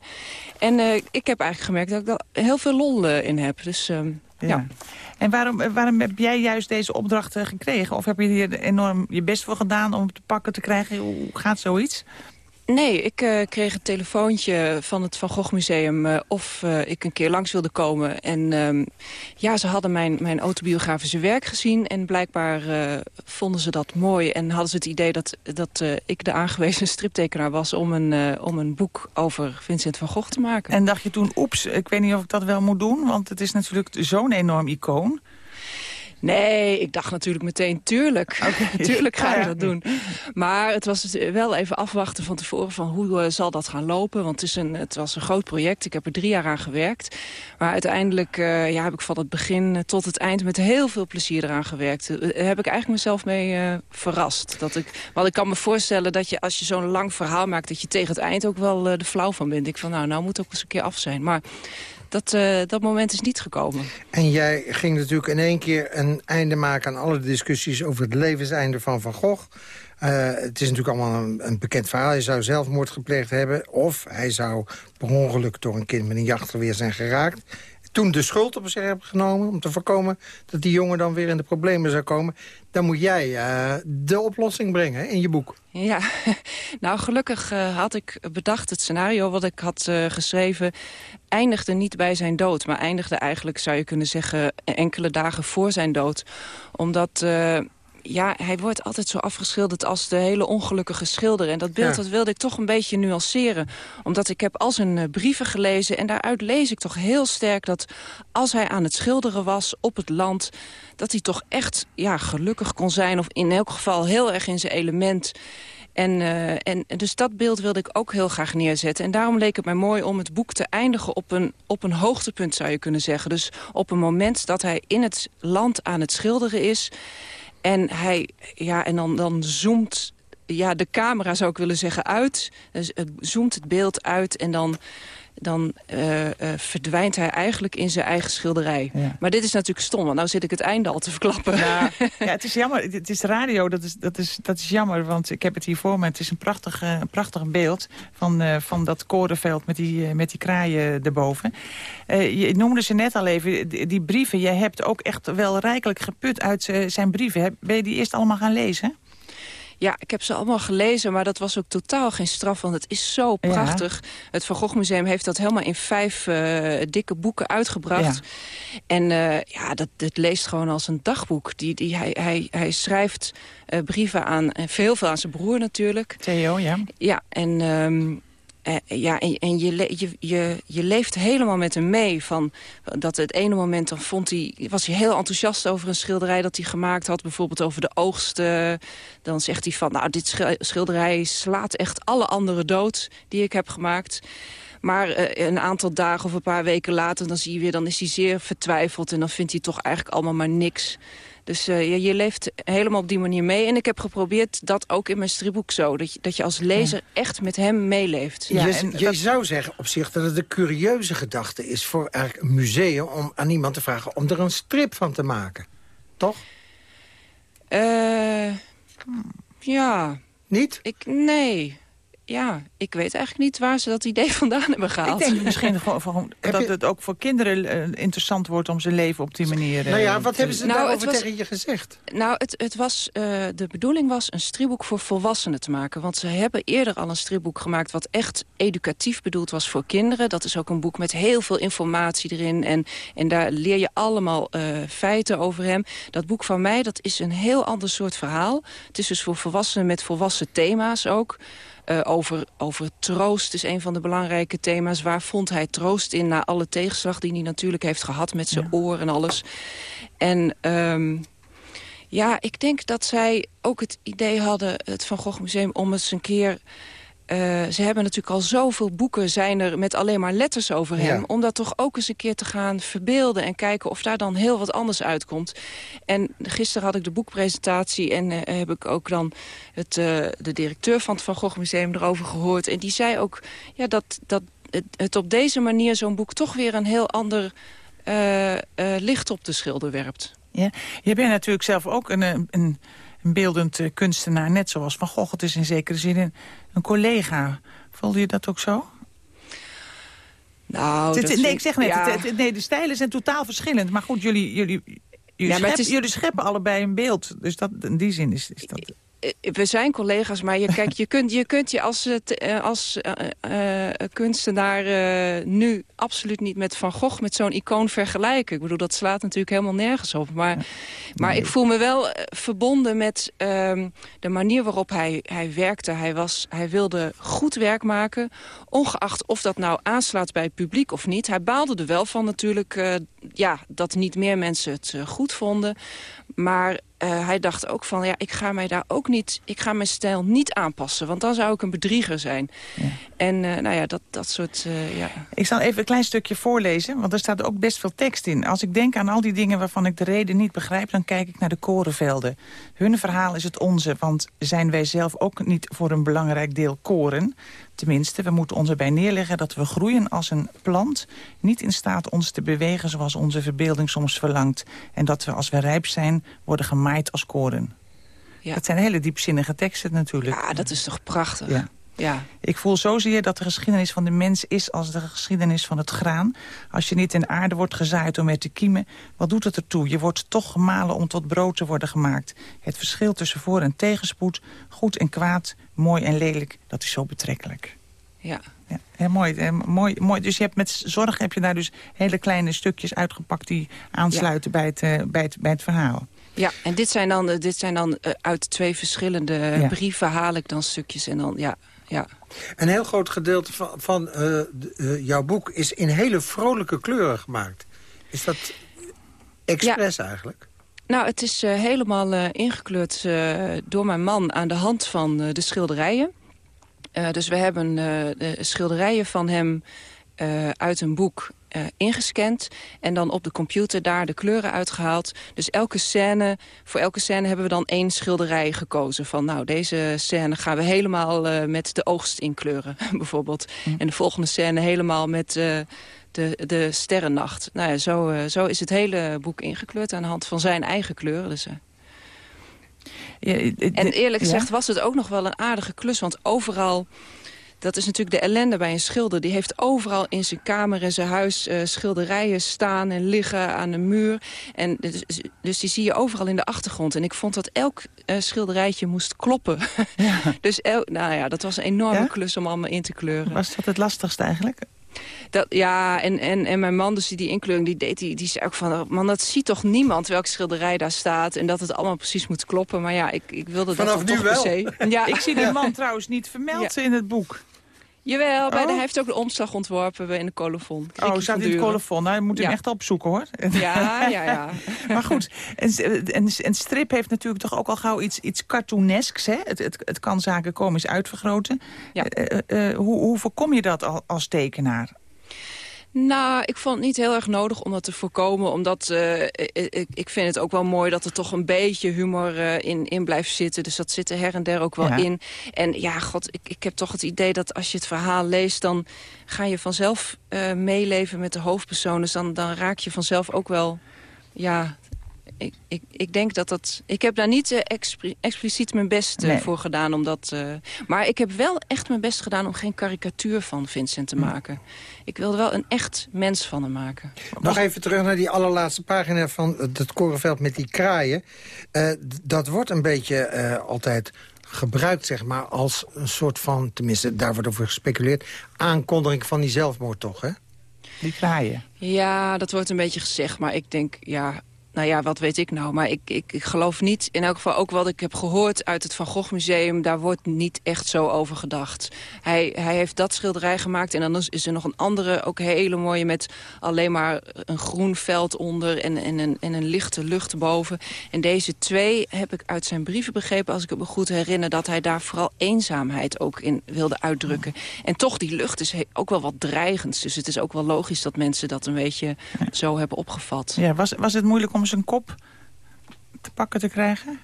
En ik heb eigenlijk gemerkt dat ik daar heel veel lol in heb. Dus ehm, ja. En waarom, waarom heb jij juist deze opdrachten gekregen? Of heb je hier enorm je best voor gedaan om te pakken te krijgen? Hoe gaat zoiets? Nee, ik eh, kreeg een telefoontje van het Van Gogh Museum... eh, of eh, ik een keer langs wilde komen. En ehm, ja, ze hadden mijn, mijn autobiografische werk gezien... en blijkbaar vonden ze dat mooi... en hadden ze het idee dat, dat ik de aangewezen striptekenaar was... Om een, om een boek over Vincent van Gogh te maken. En dacht je toen, oeps, ik weet niet of ik dat wel moet doen... want het is natuurlijk zo'n enorm icoon. Nee, ik dacht natuurlijk meteen, tuurlijk. tuurlijk ga je dat doen. Maar het was dus wel even afwachten van tevoren van hoe uh, zal dat gaan lopen. Want het, is een, het was een groot project. Ik heb er drie jaar aan gewerkt. Maar uiteindelijk uh, ja, heb ik van het begin tot het eind met heel veel plezier eraan gewerkt. Daar heb ik eigenlijk mezelf mee verrast. Dat ik, want ik kan me voorstellen dat je als je zo'n lang verhaal maakt... dat je tegen het eind ook wel de flauw van bent. Ik van nou, nou moet ook eens een keer af zijn. Maar dat, uh, dat moment is niet gekomen. En jij ging natuurlijk in één keer een einde maken aan alle discussies over het levenseinde van Van Gogh. Uh, het is natuurlijk allemaal een, een, bekend verhaal. Hij zou zelfmoord gepleegd hebben. Of hij zou per ongeluk door een kind met een jachtgeweer zijn geraakt toen de schuld op zich hebben genomen... om te voorkomen dat die jongen dan weer in de problemen zou komen... dan moet jij uh, de oplossing brengen in je boek. Ja, nou gelukkig uh, had ik bedacht het scenario wat ik had uh, geschreven... eindigde niet bij zijn dood, maar eindigde eigenlijk, zou je kunnen zeggen... enkele dagen voor zijn dood. Omdat ja, hij wordt altijd zo afgeschilderd als de hele ongelukkige schilder. En dat beeld dat wilde ik toch een beetje nuanceren. Omdat ik heb al zijn uh, brieven gelezen... en daaruit lees ik toch heel sterk dat als hij aan het schilderen was op het land... dat hij toch echt ja, gelukkig kon zijn. Of in elk geval heel erg in zijn element... En, uh, en dus dat beeld wilde ik ook heel graag neerzetten. En daarom leek het mij mooi om het boek te eindigen op een, op een hoogtepunt, zou je kunnen zeggen. Dus op een moment dat hij in het land aan het schilderen is... En, hij, ja, en dan, dan zoomt ja, de camera, zou ik willen zeggen, uit. Dus het zoomt het beeld uit en dan dan uh, uh, verdwijnt hij eigenlijk in zijn eigen schilderij. Ja. Maar dit is natuurlijk stom, want nou zit ik het einde al te verklappen. Ja, ja het is jammer. Het is radio, dat is, dat, is, dat is jammer, want ik heb het hier voor me. Het is een prachtig, uh, prachtig beeld van, van dat korenveld met die, met die kraaien erboven. je noemde ze net al even, die, die brieven. Jij hebt ook echt wel rijkelijk geput uit zijn brieven. Ben je die eerst allemaal gaan lezen? Ja, ik heb ze allemaal gelezen, maar dat was ook totaal geen straf, want het is zo prachtig. Het Van Gogh Museum heeft dat helemaal in vijf uh, dikke boeken uitgebracht. Ja. En uh, ja, dat, dat leest gewoon als een dagboek. Die, die, hij, hij, hij schrijft uh, brieven aan, veel, veel aan zijn broer natuurlijk. Theo, ja. Ja, en... Um, uh, ja, en, en je, je, je, je leeft helemaal met hem mee. Van, dat het ene moment dan vond hij, was hij heel enthousiast over een schilderij dat hij gemaakt had. Bijvoorbeeld over de oogst. Uh, dan zegt hij van, nou, dit schilderij slaat echt alle andere dood die ik heb gemaakt. Maar uh, een aantal dagen of een paar weken later, dan zie je weer, dan is hij zeer vertwijfeld. En dan vindt hij toch eigenlijk allemaal maar niks. Dus uh, je, je, leeft helemaal op die manier mee. En ik heb geprobeerd dat ook in mijn stripboek zo. Dat je, dat je als lezer ja. echt met hem meeleeft. Ja, je, en je dat... zou zeggen op zich dat het een curieuze gedachte is... voor eigenlijk een museum om aan iemand te vragen om er een strip van te maken. Toch? Uh, ja. Niet? Ik, nee ja, ik weet eigenlijk niet waar ze dat idee vandaan hebben gehaald. Ik denk misschien gewoon dat het ook voor kinderen uh, interessant wordt om zijn leven op die manier... Nou ja, wat te... hebben ze nou, daarover was, tegen je gezegd? Nou, het, het was, uh, de bedoeling was een stripboek voor volwassenen te maken. Want ze hebben eerder al een stripboek gemaakt wat echt educatief bedoeld was voor kinderen. Dat is ook een boek met heel veel informatie erin. En, en daar leer je allemaal feiten over hem. Dat boek van mij, dat is een heel ander soort verhaal. Het is dus voor volwassenen met volwassen thema's ook... Uh, over, over troost is een van de belangrijke thema's. Waar vond hij troost in na alle tegenslag die hij natuurlijk heeft gehad met zijn ja. oor en alles. En um, ja, ik denk dat zij ook het idee hadden, het Van Gogh Museum, om eens een keer uh, ze hebben natuurlijk al zoveel boeken zijn er met alleen maar letters over hem. Ja. Om dat toch ook eens een keer te gaan verbeelden en kijken of daar dan heel wat anders uitkomt. En gisteren had ik de boekpresentatie en uh, heb ik ook dan het, uh, de directeur van het Van Gogh Museum erover gehoord. En die zei ook ja, dat, dat het, het op deze manier zo'n boek toch weer een heel ander licht op de schilder werpt. Ja, je bent natuurlijk zelf ook een, een, een beeldend uh, kunstenaar, net zoals Van Gogh. Het is in zekere zin een, een collega. Voelde je dat ook zo? Nou, het, nee, ik zeg net, ja. het, het, nee, de stijlen zijn totaal verschillend. Maar goed, jullie, jullie, jullie, ja, scheppen, is... jullie scheppen allebei een beeld. Dus dat, in die zin is, is dat... eh, we zijn collega's, maar je, kijk, je, kunt, je kunt je als, uh, als uh, kunstenaar nu absoluut niet met Van Gogh, met zo'n icoon vergelijken. Ik bedoel, dat slaat natuurlijk helemaal nergens op. Maar, maar ik voel me wel verbonden met ehm, de manier waarop hij, hij werkte. Hij, was, hij wilde goed werk maken, ongeacht of dat nou aanslaat bij het publiek of niet. Hij baalde er wel van natuurlijk ja, dat niet meer mensen het goed vonden. Maar uh, hij dacht ook van, ja, ik ga mij daar ook niet, ik ga mijn stijl niet aanpassen, want dan zou ik een bedrieger zijn. Ja. En uh, nou ja, dat, dat soort, uh, ja. Ik zal even een klein stukje voorlezen, want er staat ook best veel tekst in. Als ik denk aan al die dingen waarvan ik de reden niet begrijp, dan kijk ik naar de korenvelden. Hun verhaal is het onze, want zijn wij zelf ook niet voor een belangrijk deel koren? Tenminste, we moeten ons erbij neerleggen dat we groeien als een plant... niet in staat ons te bewegen zoals onze verbeelding soms verlangt. En dat we, als we rijp zijn, worden gemaaid als koren. Ja. Dat zijn hele diepzinnige teksten natuurlijk. Ja, dat is toch prachtig. Ja. Ja. Ik voel zozeer dat de geschiedenis van de mens is als de geschiedenis van het graan. Als je niet in aarde wordt gezaaid om er te kiemen, wat doet het ertoe? Je wordt toch gemalen om tot brood te worden gemaakt. Het verschil tussen voor- en tegenspoed, goed en kwaad, mooi en lelijk, dat is zo betrekkelijk. Ja. Ja, heel mooi, eh, mooi, mooi. Dus je hebt met zorg heb je daar dus hele kleine stukjes uitgepakt... die aansluiten bij, het, uh, bij, het, bij het verhaal. Ja, en dit zijn dan, dit zijn dan uh, uit twee verschillende ja. brieven haal ik dan stukjes. En dan, ja, ja. Een heel groot gedeelte van, van uh, de, uh, jouw boek is in hele vrolijke kleuren gemaakt. Is dat expres ja. eigenlijk? Nou, het is uh, helemaal ingekleurd door mijn man aan de hand van de schilderijen. dus we hebben de schilderijen van hem uit een boek uh, ingescand en dan op de computer daar de kleuren uitgehaald. Dus elke scène, voor elke scène hebben we dan één schilderij gekozen. Van nou, deze scène gaan we helemaal uh, met de oogst inkleuren, bijvoorbeeld. Mm. En de volgende scène helemaal met uh, de, de sterrennacht. Nou ja, zo, zo is het hele boek ingekleurd aan de hand van zijn eigen kleuren. Dus, ja, en eerlijk gezegd ja? was het ook nog wel een aardige klus, want overal dat is natuurlijk de ellende bij een schilder. Die heeft overal in zijn kamer en zijn huis uh, schilderijen staan en liggen aan de muur. En dus, dus, die zie je overal in de achtergrond. En ik vond dat elk uh, schilderijtje moest kloppen. Ja. dus el, nou ja, dat was een enorme ja? klus om allemaal in te kleuren. Was dat het lastigste eigenlijk? Dat, ja, en, en, en mijn man, dus die, die inkleuring, die deed, die, die zei ook van... man, dat ziet toch niemand welke schilderij daar staat... en dat het allemaal precies moet kloppen. Maar ja, ik, ik wilde Vanaf dat nu toch wel. per se. Ja. Ik zie die man trouwens niet vermeld ja. in het boek. Jawel, bij oh. de, hij heeft ook de omslag ontworpen in de colofon. Oh, staat in de colofon. Nou, je moet hem ja. echt opzoeken, hoor. Ja, ja, ja. maar goed, een, een, een, strip heeft natuurlijk toch ook al gauw iets, iets cartoonesks. Hè? Het, het, het kan zaken komisch uitvergroten. Ja. Uh, uh, hoe, hoe voorkom je dat als tekenaar? Nou, ik vond het niet heel erg nodig om dat te voorkomen. Omdat uh, ik, ik vind het ook wel mooi dat er toch een beetje humor uh, in, in blijft zitten. Dus dat zit er her en der ook wel ja. in. En ja, god, ik, ik heb toch het idee dat als je het verhaal leest... dan ga je vanzelf uh, meeleven met de hoofdpersoon. Dus dan, dan raak je vanzelf ook wel... Ja, ik, ik, ik denk dat dat... Ik heb daar niet uh, expli expliciet mijn best uh, nee. voor gedaan. Omdat, uh, maar ik heb wel echt mijn best gedaan om geen karikatuur van Vincent te maken. Hm. Ik wilde wel een echt mens van hem maken. Nog even terug naar die allerlaatste pagina van het korenveld met die kraaien. Uh, dat wordt een beetje uh, altijd gebruikt zeg maar, als een soort van... tenminste, daar wordt over gespeculeerd... aankondiging van die zelfmoord toch, hè? Die kraaien. Ja, dat wordt een beetje gezegd, maar ik denk... ja, nou ja, wat weet ik nou. Maar ik, ik, ik, geloof niet, in elk geval ook wat ik heb gehoord uit het Van Gogh Museum... daar wordt niet echt zo over gedacht. Hij, hij heeft dat schilderij gemaakt en dan is er nog een andere, ook hele mooie... met alleen maar een groen veld onder en, en, een, en een lichte lucht boven. En deze twee heb ik uit zijn brieven begrepen, als ik me goed herinner... dat hij daar vooral eenzaamheid ook in wilde uitdrukken. En toch, die lucht is ook wel wat dreigends. Dus het is ook wel logisch dat mensen dat een beetje zo hebben opgevat. Ja, was, was het moeilijk om om zijn kop te pakken te krijgen?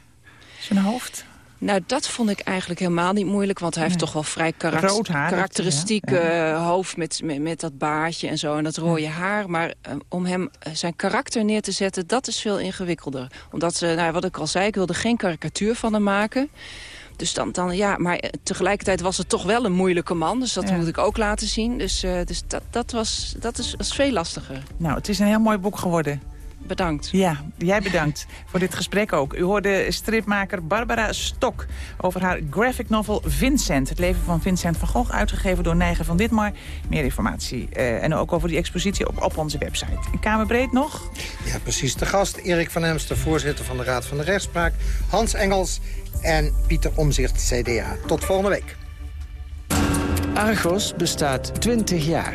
Zijn hoofd? Nou, dat vond ik eigenlijk helemaal niet moeilijk. Want hij heeft toch wel vrij karakteristiek ja. uh, hoofd met, met, met, dat baardje en zo. En dat rode ja. haar. Maar uh, om hem uh, zijn karakter neer te zetten, dat is veel ingewikkelder. Omdat, nou, wat ik al zei, ik wilde geen karikatuur van hem maken. Dus dan, dan ja, maar tegelijkertijd was het toch wel een moeilijke man. Dus dat ja. moet ik ook laten zien. Dus, dus dat, dat, was, dat, is, is veel lastiger. Nou, het is een heel mooi boek geworden. Bedankt. Ja, jij bedankt voor dit gesprek ook. U hoorde stripmaker Barbara Stok over haar graphic novel Vincent. Het leven van Vincent van Gogh, uitgegeven door Nijger van Ditmar. Meer informatie eh, en ook over die expositie op, op onze website. In Kamerbreed nog? Ja, precies. De gast Erik van Emster, voorzitter van de Raad van de Rechtspraak. Hans Engels en Pieter Omzicht, CDA. Tot volgende week. Argos bestaat 20 jaar.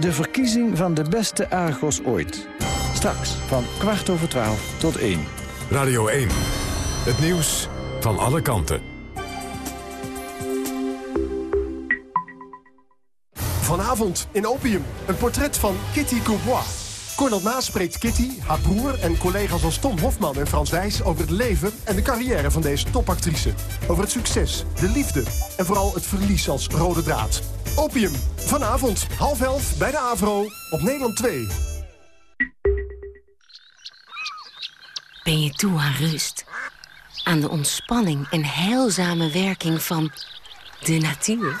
de verkiezing van de beste Argos ooit. Straks van kwart over twaalf tot één. Radio 1. Het nieuws van alle kanten. Vanavond in Opium, een portret van Kitty Courbois. Cornel Maas spreekt Kitty, haar broer en collega's als Tom Hofman en Frans Wijs... over het leven en de carrière van deze topactrice. Over het succes, de liefde en vooral het verlies als rode draad. Opium, vanavond, half elf bij de AVRO op Nederland 2. Ben je toe aan rust? Aan de ontspanning en heilzame werking van de natuur?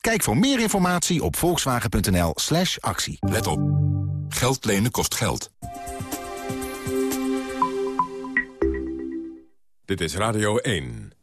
Kijk voor meer informatie op volkswagen.nl slash actie. Let op. Geld lenen kost geld. Dit is Radio 1.